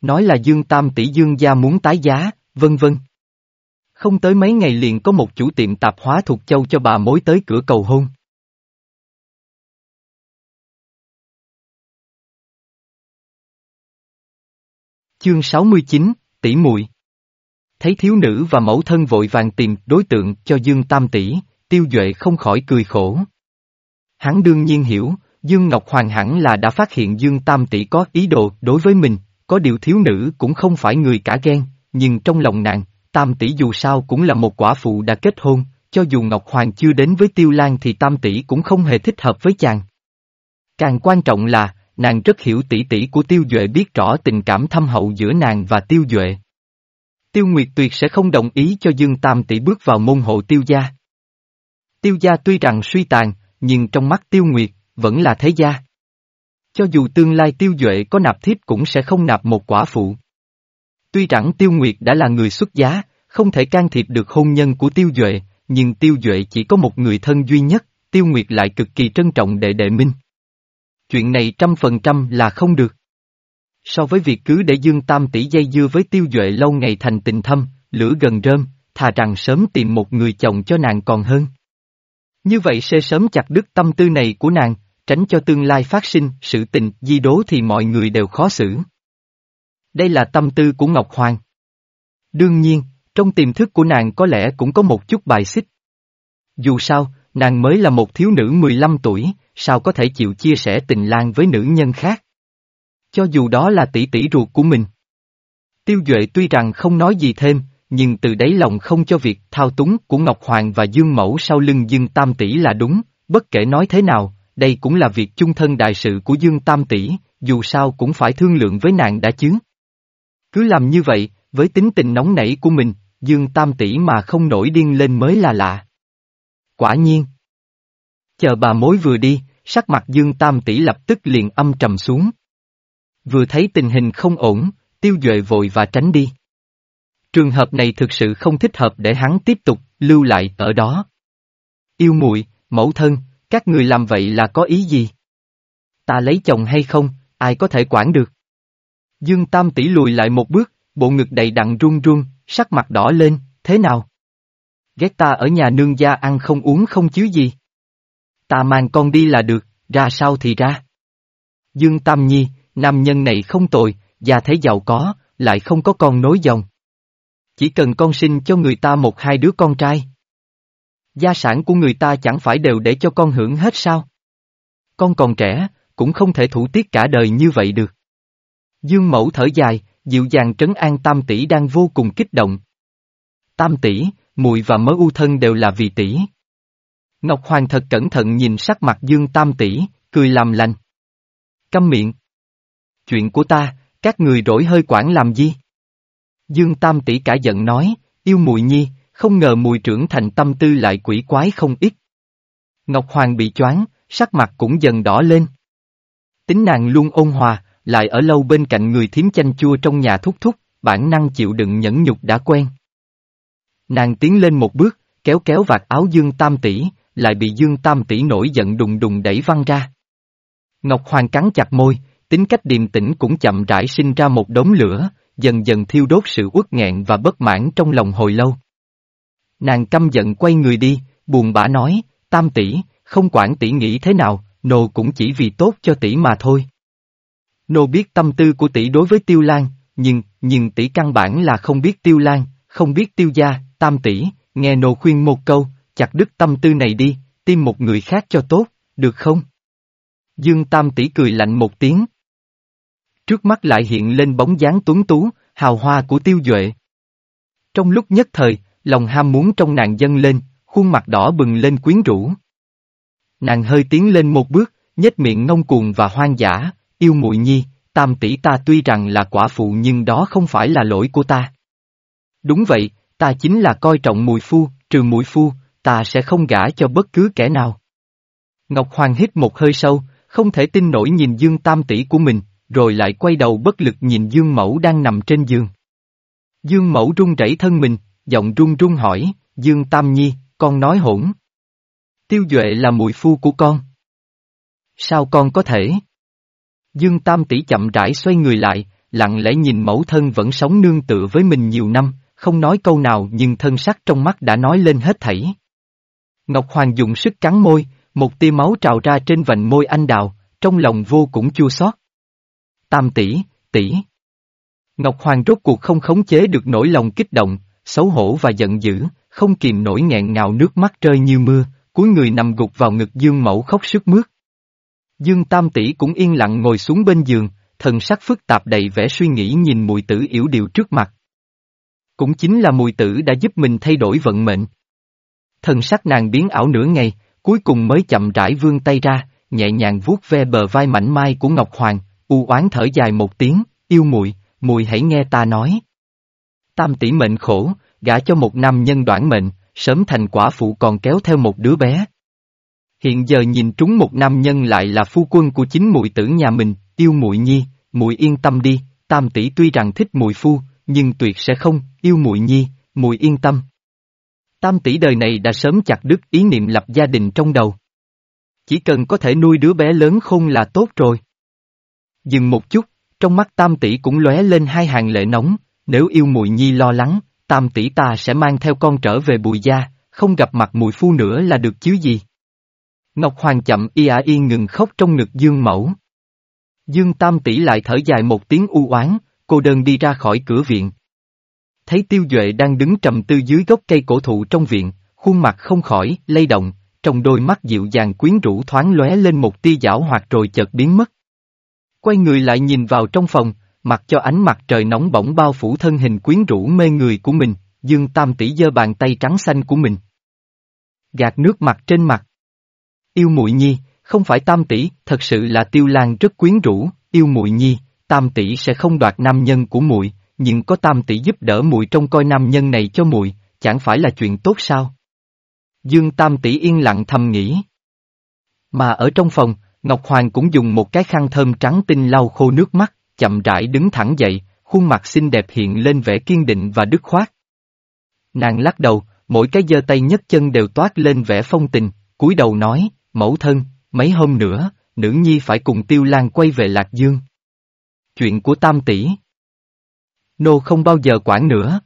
Nói là Dương Tam Tỷ Dương gia muốn tái giá, vân vân. Không tới mấy ngày liền có một chủ tiệm tạp hóa thuộc châu cho bà mối tới cửa cầu hôn. Chương 69, tỷ muội Thấy thiếu nữ và mẫu thân vội vàng tìm đối tượng cho Dương Tam tỷ, tiêu duệ không khỏi cười khổ. Hắn đương nhiên hiểu, Dương Ngọc Hoàng hẳn là đã phát hiện Dương Tam tỷ có ý đồ đối với mình, có điều thiếu nữ cũng không phải người cả ghen, nhưng trong lòng nàng, Tam tỷ dù sao cũng là một quả phụ đã kết hôn, cho dù Ngọc Hoàng chưa đến với Tiêu Lan thì Tam tỷ cũng không hề thích hợp với chàng. Càng quan trọng là, nàng rất hiểu tỷ tỷ của Tiêu Duệ biết rõ tình cảm thâm hậu giữa nàng và Tiêu Duệ. Tiêu Nguyệt tuyệt sẽ không đồng ý cho Dương Tam tỷ bước vào môn hộ Tiêu gia. Tiêu gia tuy rằng suy tàn, nhưng trong mắt Tiêu Nguyệt, vẫn là thế gia. Cho dù tương lai Tiêu Duệ có nạp thiếp cũng sẽ không nạp một quả phụ. Tuy rằng Tiêu Nguyệt đã là người xuất giá, không thể can thiệp được hôn nhân của Tiêu Duệ, nhưng Tiêu Duệ chỉ có một người thân duy nhất, Tiêu Nguyệt lại cực kỳ trân trọng đệ đệ minh. Chuyện này trăm phần trăm là không được. So với việc cứ để Dương Tam tỷ dây dưa với Tiêu Duệ lâu ngày thành tình thâm, lửa gần rơm, thà rằng sớm tìm một người chồng cho nàng còn hơn. Như vậy sẽ sớm chặt đứt tâm tư này của nàng, tránh cho tương lai phát sinh sự tình di đố thì mọi người đều khó xử. Đây là tâm tư của Ngọc Hoàng. Đương nhiên, trong tiềm thức của nàng có lẽ cũng có một chút bài xích. Dù sao, nàng mới là một thiếu nữ 15 tuổi, sao có thể chịu chia sẻ tình lang với nữ nhân khác? Cho dù đó là tỷ tỷ ruột của mình. Tiêu Duệ tuy rằng không nói gì thêm, nhưng từ đáy lòng không cho việc thao túng của Ngọc Hoàng và Dương Mẫu sau lưng Dương Tam Tỷ là đúng, bất kể nói thế nào, đây cũng là việc chung thân đại sự của Dương Tam Tỷ, dù sao cũng phải thương lượng với nàng đã chứ. Cứ làm như vậy, với tính tình nóng nảy của mình, Dương Tam Tỷ mà không nổi điên lên mới là lạ. Quả nhiên. Chờ bà mối vừa đi, sắc mặt Dương Tam Tỷ lập tức liền âm trầm xuống. Vừa thấy tình hình không ổn, tiêu duệ vội và tránh đi. Trường hợp này thực sự không thích hợp để hắn tiếp tục lưu lại ở đó. Yêu muội, mẫu thân, các người làm vậy là có ý gì? Ta lấy chồng hay không, ai có thể quản được? Dương Tam tỷ lùi lại một bước, bộ ngực đầy đặn run run, sắc mặt đỏ lên, thế nào? Ghét ta ở nhà nương gia ăn không uống không chứ gì? Ta mang con đi là được, ra sao thì ra. Dương Tam Nhi, nam nhân này không tồi, gia thế giàu có, lại không có con nối dòng. Chỉ cần con sinh cho người ta một hai đứa con trai. Gia sản của người ta chẳng phải đều để cho con hưởng hết sao? Con còn trẻ, cũng không thể thủ tiết cả đời như vậy được. Dương Mẫu thở dài, dịu dàng trấn an Tam tỷ đang vô cùng kích động. Tam tỷ, muội và mớ u thân đều là vì tỷ. Ngọc Hoàng thật cẩn thận nhìn sắc mặt Dương Tam tỷ, cười làm lành. Câm miệng. Chuyện của ta, các người rỗi hơi quản làm gì? Dương Tam tỷ cả giận nói, yêu Mùi nhi, không ngờ mùi trưởng thành tâm tư lại quỷ quái không ít. Ngọc Hoàng bị choáng, sắc mặt cũng dần đỏ lên. Tính nàng luôn ôn hòa, lại ở lâu bên cạnh người thiếm chanh chua trong nhà thúc thúc, bản năng chịu đựng nhẫn nhục đã quen. Nàng tiến lên một bước, kéo kéo vạt áo Dương Tam tỷ, lại bị Dương Tam tỷ nổi giận đùng đùng đẩy văng ra. Ngọc Hoàng cắn chặt môi, tính cách điềm tĩnh cũng chậm rãi sinh ra một đống lửa, dần dần thiêu đốt sự uất nghẹn và bất mãn trong lòng hồi lâu. Nàng căm giận quay người đi, buồn bã nói, Tam tỷ, không quản tỷ nghĩ thế nào, nô cũng chỉ vì tốt cho tỷ mà thôi. Nô biết tâm tư của tỷ đối với Tiêu Lan, nhưng, nhưng tỷ căn bản là không biết Tiêu Lan, không biết Tiêu gia, Tam tỷ, nghe nô khuyên một câu, chặt đứt tâm tư này đi, tìm một người khác cho tốt, được không? Dương Tam tỷ cười lạnh một tiếng. Trước mắt lại hiện lên bóng dáng tuấn tú, hào hoa của tiêu duệ. Trong lúc nhất thời, lòng ham muốn trong nàng dâng lên, khuôn mặt đỏ bừng lên quyến rũ. Nàng hơi tiến lên một bước, nhếch miệng ngông cuồng và hoang dã, yêu muội nhi, tam tỷ ta tuy rằng là quả phụ nhưng đó không phải là lỗi của ta. Đúng vậy, ta chính là coi trọng mùi phu, trừ mùi phu, ta sẽ không gả cho bất cứ kẻ nào. Ngọc Hoàng hít một hơi sâu, không thể tin nổi nhìn Dương Tam tỷ của mình, rồi lại quay đầu bất lực nhìn Dương Mẫu đang nằm trên giường. Dương Mẫu run rẩy thân mình, giọng run run hỏi, Dương Tam Nhi, con nói hỗn. Tiêu Duệ là mùi phu của con. Sao con có thể? Dương Tam tỷ chậm rãi xoay người lại, lặng lẽ nhìn mẫu thân vẫn sống nương tựa với mình nhiều năm, không nói câu nào nhưng thân sắc trong mắt đã nói lên hết thảy. Ngọc Hoàng dùng sức cắn môi, một tia máu trào ra trên vành môi anh đào, trong lòng vô cũng chua xót. Tam tỷ, tỷ. Ngọc Hoàng rốt cuộc không khống chế được nỗi lòng kích động, xấu hổ và giận dữ, không kìm nổi nghẹn ngào nước mắt rơi như mưa, cuối người nằm gục vào ngực Dương Mẫu khóc sức mướt. Dương Tam tỷ cũng yên lặng ngồi xuống bên giường, thần sắc phức tạp đầy vẻ suy nghĩ nhìn mùi tử yểu điệu trước mặt. Cũng chính là mùi tử đã giúp mình thay đổi vận mệnh. Thần sắc nàng biến ảo nửa ngày, cuối cùng mới chậm rãi vươn tay ra, nhẹ nhàng vuốt ve bờ vai mảnh mai của Ngọc Hoàng, u oán thở dài một tiếng, yêu muội, muội hãy nghe ta nói. Tam tỷ mệnh khổ, gả cho một nam nhân đoạn mệnh, sớm thành quả phụ còn kéo theo một đứa bé. Hiện giờ nhìn trúng một nam nhân lại là phu quân của chính muội tử nhà mình, yêu muội nhi, muội yên tâm đi, tam tỷ tuy rằng thích muội phu, nhưng tuyệt sẽ không, yêu muội nhi, muội yên tâm. Tam tỷ đời này đã sớm chặt đứt ý niệm lập gia đình trong đầu. Chỉ cần có thể nuôi đứa bé lớn khôn là tốt rồi. Dừng một chút, trong mắt tam tỷ cũng lóe lên hai hàng lệ nóng, nếu yêu mùi nhi lo lắng, tam tỷ ta sẽ mang theo con trở về bùi gia, không gặp mặt mùi phu nữa là được chứ gì. Ngọc Hoàng chậm y ả y ngừng khóc trong ngực Dương Mẫu. Dương Tam tỷ lại thở dài một tiếng u oán, cô đơn đi ra khỏi cửa viện. Thấy Tiêu Duệ đang đứng trầm tư dưới gốc cây cổ thụ trong viện, khuôn mặt không khỏi, lay động, trong đôi mắt dịu dàng quyến rũ thoáng lóe lên một tia giảo hoạt rồi chợt biến mất. Quay người lại nhìn vào trong phòng, mặc cho ánh mặt trời nóng bỏng bao phủ thân hình quyến rũ mê người của mình, Dương Tam tỷ giơ bàn tay trắng xanh của mình. Gạt nước mặt trên mặt. Yêu muội nhi, không phải Tam tỷ, thật sự là Tiêu Lan rất quyến rũ, yêu muội nhi, Tam tỷ sẽ không đoạt nam nhân của muội, nhưng có Tam tỷ giúp đỡ muội trông coi nam nhân này cho muội, chẳng phải là chuyện tốt sao? Dương Tam tỷ yên lặng thầm nghĩ. Mà ở trong phòng, Ngọc Hoàng cũng dùng một cái khăn thơm trắng tinh lau khô nước mắt, chậm rãi đứng thẳng dậy, khuôn mặt xinh đẹp hiện lên vẻ kiên định và dứt khoát. Nàng lắc đầu, mỗi cái giơ tay nhấc chân đều toát lên vẻ phong tình, cúi đầu nói, mẫu thân, mấy hôm nữa, nữ nhi phải cùng tiêu lan quay về Lạc Dương. Chuyện của tam tỷ. Nô không bao giờ quản nữa.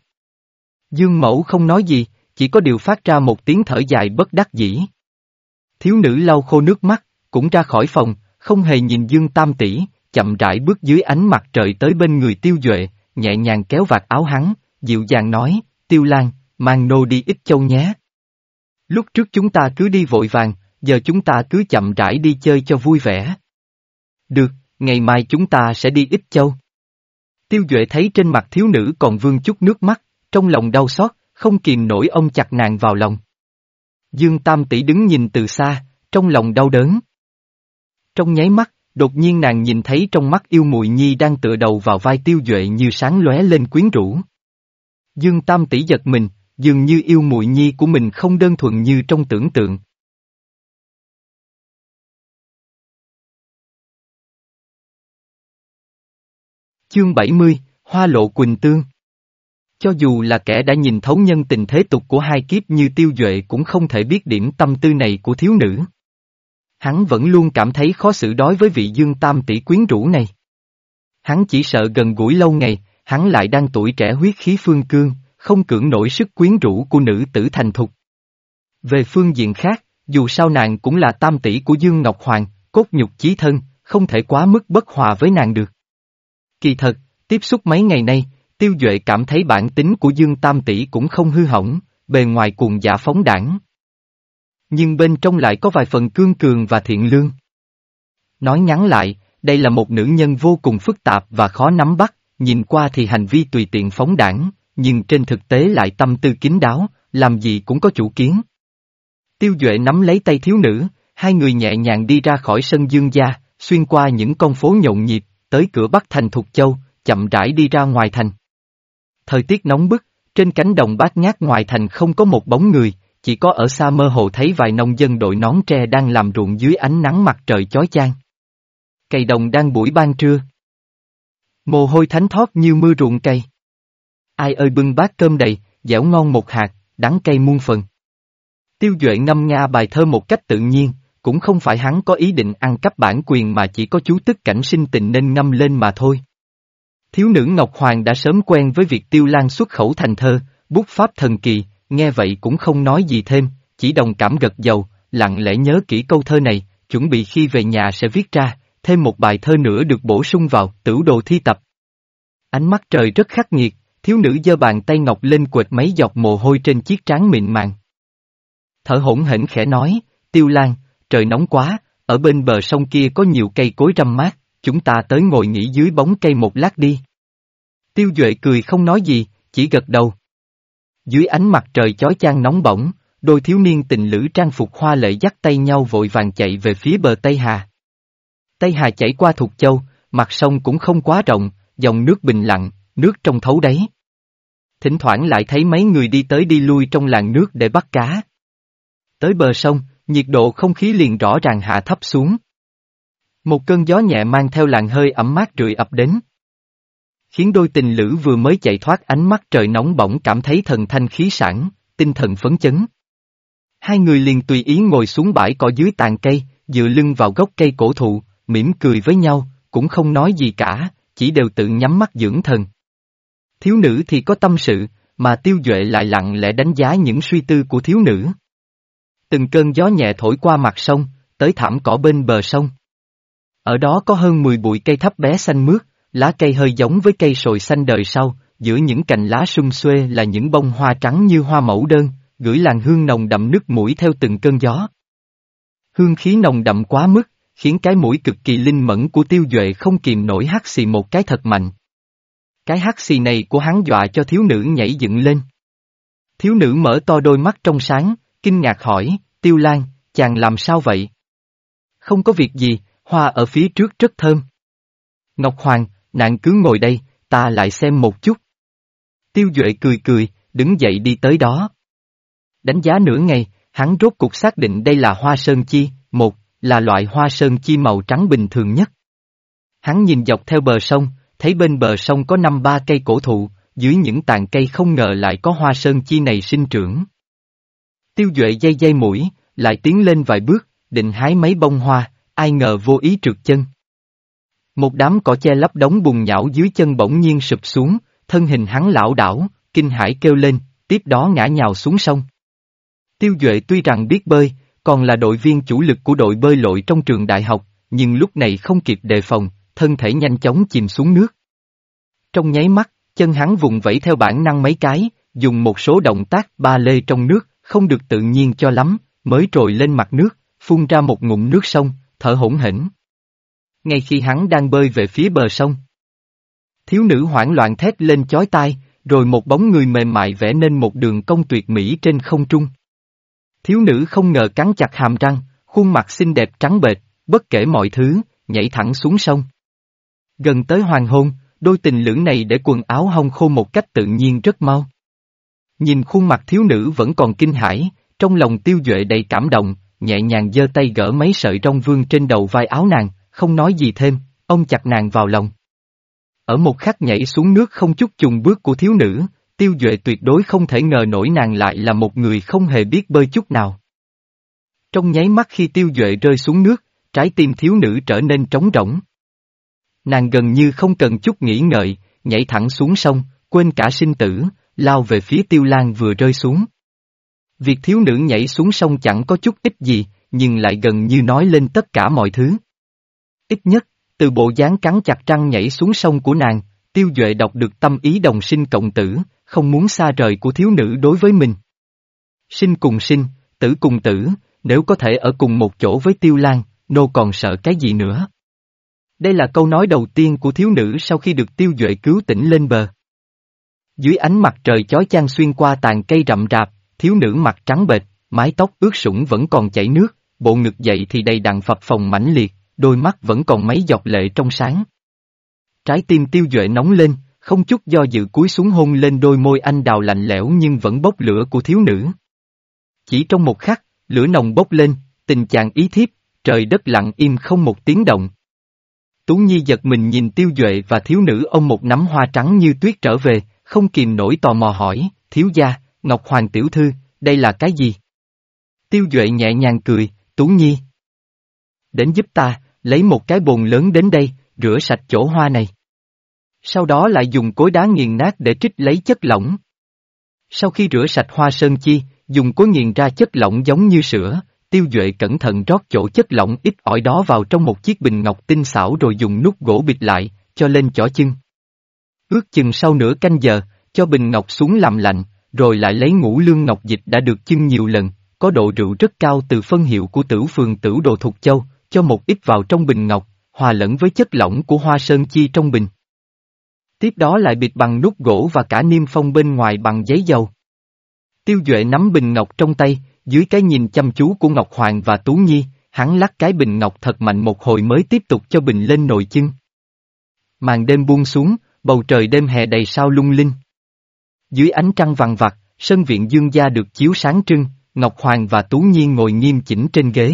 Dương mẫu không nói gì, chỉ có điều phát ra một tiếng thở dài bất đắc dĩ. Thiếu nữ lau khô nước mắt, cũng ra khỏi phòng, không hề nhìn Dương Tam tỷ, chậm rãi bước dưới ánh mặt trời tới bên người Tiêu Duệ, nhẹ nhàng kéo vạt áo hắn, dịu dàng nói, Tiêu Lan, mang nô đi ít châu nhé. Lúc trước chúng ta cứ đi vội vàng, giờ chúng ta cứ chậm rãi đi chơi cho vui vẻ. Được, ngày mai chúng ta sẽ đi ít châu. Tiêu Duệ thấy trên mặt thiếu nữ còn vương chút nước mắt, trong lòng đau xót, không kìm nổi ông chặt nàng vào lòng. Dương Tam tỷ đứng nhìn từ xa, trong lòng đau đớn. Trong nháy mắt, đột nhiên nàng nhìn thấy trong mắt yêu mùi nhi đang tựa đầu vào vai tiêu duệ như sáng lóe lên quyến rũ. Dương Tam tỷ giật mình, dường như yêu muội nhi của mình không đơn thuần như trong tưởng tượng. Chương 70, Hoa lộ Quỳnh Tương Cho dù là kẻ đã nhìn thấu nhân tình thế tục của hai kiếp như tiêu duệ cũng không thể biết điểm tâm tư này của thiếu nữ. Hắn vẫn luôn cảm thấy khó xử đối với vị dương tam tỷ quyến rũ này. Hắn chỉ sợ gần gũi lâu ngày, hắn lại đang tuổi trẻ huyết khí phương cương, không cưỡng nổi sức quyến rũ của nữ tử thành thục. Về phương diện khác, dù sao nàng cũng là tam tỷ của Dương Ngọc Hoàng, cốt nhục chí thân, không thể quá mức bất hòa với nàng được. Kỳ thật, tiếp xúc mấy ngày nay, Tiêu Duệ cảm thấy bản tính của Dương Tam Tỷ cũng không hư hỏng, bề ngoài cuồng giả phóng đảng. Nhưng bên trong lại có vài phần cương cường và thiện lương. Nói ngắn lại, đây là một nữ nhân vô cùng phức tạp và khó nắm bắt, nhìn qua thì hành vi tùy tiện phóng đảng, nhưng trên thực tế lại tâm tư kín đáo, làm gì cũng có chủ kiến. Tiêu Duệ nắm lấy tay thiếu nữ, hai người nhẹ nhàng đi ra khỏi sân dương gia, xuyên qua những con phố nhộn nhịp, tới cửa Bắc thành Thục Châu, chậm rãi đi ra ngoài thành. Thời tiết nóng bức, trên cánh đồng bát ngát ngoài thành không có một bóng người, chỉ có ở xa mơ hồ thấy vài nông dân đội nón tre đang làm ruộng dưới ánh nắng mặt trời chói chang. Cây đồng đang buổi ban trưa. Mồ hôi thánh thoát như mưa ruộng cây. Ai ơi bưng bát cơm đầy, dẻo ngon một hạt, đắng cay muôn phần. Tiêu Duệ ngâm nga bài thơ một cách tự nhiên, cũng không phải hắn có ý định ăn cắp bản quyền mà chỉ có chú tức cảnh sinh tình nên ngâm lên mà thôi. Thiếu nữ Ngọc Hoàng đã sớm quen với việc Tiêu Lan xuất khẩu thành thơ, bút pháp thần kỳ, nghe vậy cũng không nói gì thêm, chỉ đồng cảm gật dầu, lặng lẽ nhớ kỹ câu thơ này, chuẩn bị khi về nhà sẽ viết ra, thêm một bài thơ nữa được bổ sung vào, tử đồ thi tập. Ánh mắt trời rất khắc nghiệt, thiếu nữ giơ bàn tay ngọc lên quệt mấy giọt mồ hôi trên chiếc trán mịn màng. Thở hỗn hển khẽ nói, Tiêu Lan, trời nóng quá, ở bên bờ sông kia có nhiều cây cối râm mát, chúng ta tới ngồi nghỉ dưới bóng cây một lát đi. Tiêu Duệ cười không nói gì, chỉ gật đầu. Dưới ánh mặt trời chói chang nóng bỏng, đôi thiếu niên tình lữ trang phục hoa lệ dắt tay nhau vội vàng chạy về phía bờ Tây Hà. Tây Hà chảy qua Thục Châu, mặt sông cũng không quá rộng, dòng nước bình lặng, nước trong thấu đáy. Thỉnh thoảng lại thấy mấy người đi tới đi lui trong làng nước để bắt cá. Tới bờ sông, nhiệt độ không khí liền rõ ràng hạ thấp xuống. Một cơn gió nhẹ mang theo làn hơi ẩm mát rượi ập đến. Khiến đôi tình lữ vừa mới chạy thoát ánh mắt trời nóng bỏng cảm thấy thần thanh khí sản, tinh thần phấn chấn. Hai người liền tùy ý ngồi xuống bãi cỏ dưới tàn cây, dựa lưng vào gốc cây cổ thụ, mỉm cười với nhau, cũng không nói gì cả, chỉ đều tự nhắm mắt dưỡng thần. Thiếu nữ thì có tâm sự, mà tiêu duệ lại lặng lẽ đánh giá những suy tư của thiếu nữ. Từng cơn gió nhẹ thổi qua mặt sông, tới thảm cỏ bên bờ sông. Ở đó có hơn 10 bụi cây thấp bé xanh mướt, lá cây hơi giống với cây sồi xanh đời sau, giữa những cành lá sum xuê là những bông hoa trắng như hoa mẫu đơn, gửi làn hương nồng đậm nước mũi theo từng cơn gió. Hương khí nồng đậm quá mức, khiến cái mũi cực kỳ linh mẫn của tiêu duệ không kìm nổi hắt xì một cái thật mạnh. Cái hắt xì này của hắn dọa cho thiếu nữ nhảy dựng lên. Thiếu nữ mở to đôi mắt trong sáng, kinh ngạc hỏi, Tiêu Lan, chàng làm sao vậy? Không có việc gì, hoa ở phía trước rất thơm. Ngọc Hoàng, nàng cứ ngồi đây, ta lại xem một chút. Tiêu Duệ cười cười, đứng dậy đi tới đó. Đánh giá nửa ngày, hắn rốt cục xác định đây là hoa sơn chi, một, là loại hoa sơn chi màu trắng bình thường nhất. Hắn nhìn dọc theo bờ sông, thấy bên bờ sông có năm ba cây cổ thụ, dưới những tàn cây không ngờ lại có hoa sơn chi này sinh trưởng. Tiêu Duệ dây dây mũi, lại tiến lên vài bước, định hái mấy bông hoa, ai ngờ vô ý trượt chân. Một đám cỏ che lấp đống bùn nhão dưới chân bỗng nhiên sụp xuống, thân hình hắn lão đảo, kinh hãi kêu lên, tiếp đó ngã nhào xuống sông. Tiêu Duệ tuy rằng biết bơi, còn là đội viên chủ lực của đội bơi lội trong trường đại học, nhưng lúc này không kịp đề phòng, thân thể nhanh chóng chìm xuống nước. Trong nháy mắt, chân hắn vùng vẫy theo bản năng mấy cái, dùng một số động tác ba lê trong nước, không được tự nhiên cho lắm, mới trồi lên mặt nước, phun ra một ngụm nước sông, thở hổn hển. Ngay khi hắn đang bơi về phía bờ sông. Thiếu nữ hoảng loạn thét lên chói tai, rồi một bóng người mềm mại vẽ nên một đường cong tuyệt mỹ trên không trung. Thiếu nữ không ngờ cắn chặt hàm răng, khuôn mặt xinh đẹp trắng bệch, bất kể mọi thứ, nhảy thẳng xuống sông. Gần tới hoàng hôn, đôi tình lưỡng này để quần áo hong khô một cách tự nhiên rất mau. Nhìn khuôn mặt thiếu nữ vẫn còn kinh hãi, trong lòng tiêu duệ đầy cảm động, nhẹ nhàng giơ tay gỡ mấy sợi rong vương trên đầu vai áo nàng, không nói gì thêm, ông chặt nàng vào lòng. Ở một khắc nhảy xuống nước không chút chùng bước của thiếu nữ, tiêu duệ tuyệt đối không thể ngờ nổi nàng lại là một người không hề biết bơi chút nào. Trong nháy mắt khi tiêu duệ rơi xuống nước, trái tim thiếu nữ trở nên trống rỗng. Nàng gần như không cần chút nghĩ ngợi, nhảy thẳng xuống sông, quên cả sinh tử, lao về phía tiêu lan vừa rơi xuống. Việc thiếu nữ nhảy xuống sông chẳng có chút ít gì, nhưng lại gần như nói lên tất cả mọi thứ. Ít nhất, từ bộ dáng cắn chặt răng nhảy xuống sông của nàng, tiêu duệ đọc được tâm ý đồng sinh cộng tử, không muốn xa rời của thiếu nữ đối với mình. Sinh cùng sinh, tử cùng tử, nếu có thể ở cùng một chỗ với tiêu lan, nô còn sợ cái gì nữa. Đây là câu nói đầu tiên của thiếu nữ sau khi được tiêu duệ cứu tỉnh lên bờ. Dưới ánh mặt trời chói chang xuyên qua tàn cây rậm rạp, thiếu nữ mặt trắng bệch, mái tóc ướt sũng vẫn còn chảy nước, bộ ngực dậy thì đầy đặn phập phồng mãnh liệt, đôi mắt vẫn còn mấy giọt lệ trong sáng. Trái tim tiêu duệ nóng lên, không chút do dự cúi xuống hôn lên đôi môi anh đào lạnh lẽo nhưng vẫn bốc lửa của thiếu nữ. Chỉ trong một khắc, lửa nồng bốc lên, tình chàng ý thiếp, trời đất lặng im không một tiếng động. Tú Nhi giật mình nhìn tiêu duệ và thiếu nữ ông một nắm hoa trắng như tuyết trở về, không kìm nổi tò mò hỏi, thiếu gia, Ngọc Hoàng tiểu thư, đây là cái gì? Tiêu duệ nhẹ nhàng cười, Tú Nhi. Đến giúp ta, lấy một cái bồn lớn đến đây, rửa sạch chỗ hoa này. Sau đó lại dùng cối đá nghiền nát để trích lấy chất lỏng. Sau khi rửa sạch hoa sơn chi, dùng cối nghiền ra chất lỏng giống như sữa, tiêu duệ cẩn thận rót chỗ chất lỏng ít ỏi đó vào trong một chiếc bình ngọc tinh xảo rồi dùng nút gỗ bịt lại, cho lên chỏ chân. Ước chừng sau nửa canh giờ, cho bình ngọc xuống làm lạnh, rồi lại lấy ngũ lương ngọc dịch đã được chưng nhiều lần, có độ rượu rất cao từ phân hiệu của tử phường tử đồ Thục Châu, cho một ít vào trong bình ngọc, hòa lẫn với chất lỏng của hoa sơn chi trong bình. Tiếp đó lại bịt bằng nút gỗ và cả niêm phong bên ngoài bằng giấy dầu. Tiêu Duệ nắm bình ngọc trong tay, dưới cái nhìn chăm chú của Ngọc Hoàng và Tú Nhi, hắn lắc cái bình ngọc thật mạnh một hồi mới tiếp tục cho bình lên nồi chưng. Màn đêm buông xuống, bầu trời đêm hè đầy sao lung linh. Dưới ánh trăng vằn vặt, sân viện dương gia được chiếu sáng trưng, Ngọc Hoàng và Tú Nhi ngồi nghiêm chỉnh trên ghế.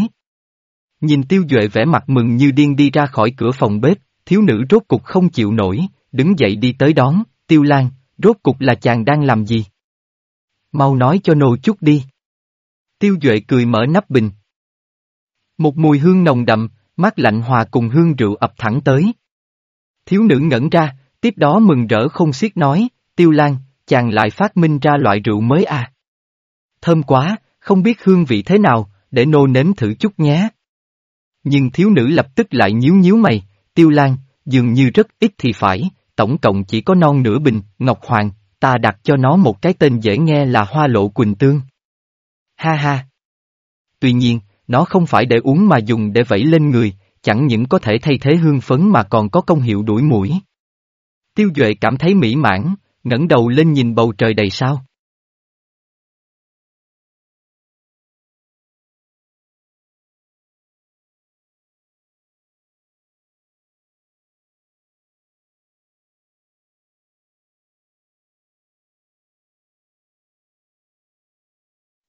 Nhìn Tiêu Duệ vẻ mặt mừng như điên đi ra khỏi cửa phòng bếp, thiếu nữ rốt cục không chịu nổi, đứng dậy đi tới đón, Tiêu Lan, rốt cục là chàng đang làm gì? Mau nói cho nô chút đi. Tiêu Duệ cười mở nắp bình. Một mùi hương nồng đậm, mát lạnh hòa cùng hương rượu ập thẳng tới. Thiếu nữ ngẩn ra, tiếp đó mừng rỡ không xiết nói, Tiêu Lan, chàng lại phát minh ra loại rượu mới à. Thơm quá, không biết hương vị thế nào, để nô nếm thử chút nhé. Nhưng thiếu nữ lập tức lại nhíu nhíu mày, Tiêu Lan, dường như rất ít thì phải, tổng cộng chỉ có non nửa bình, Ngọc Hoàng, ta đặt cho nó một cái tên dễ nghe là Hoa Lộ Quỳnh Tương. Ha ha! Tuy nhiên, nó không phải để uống mà dùng để vẩy lên người, chẳng những có thể thay thế hương phấn mà còn có công hiệu đuổi mũi. Tiêu Duệ cảm thấy mỹ mãn, ngẩng đầu lên nhìn bầu trời đầy sao.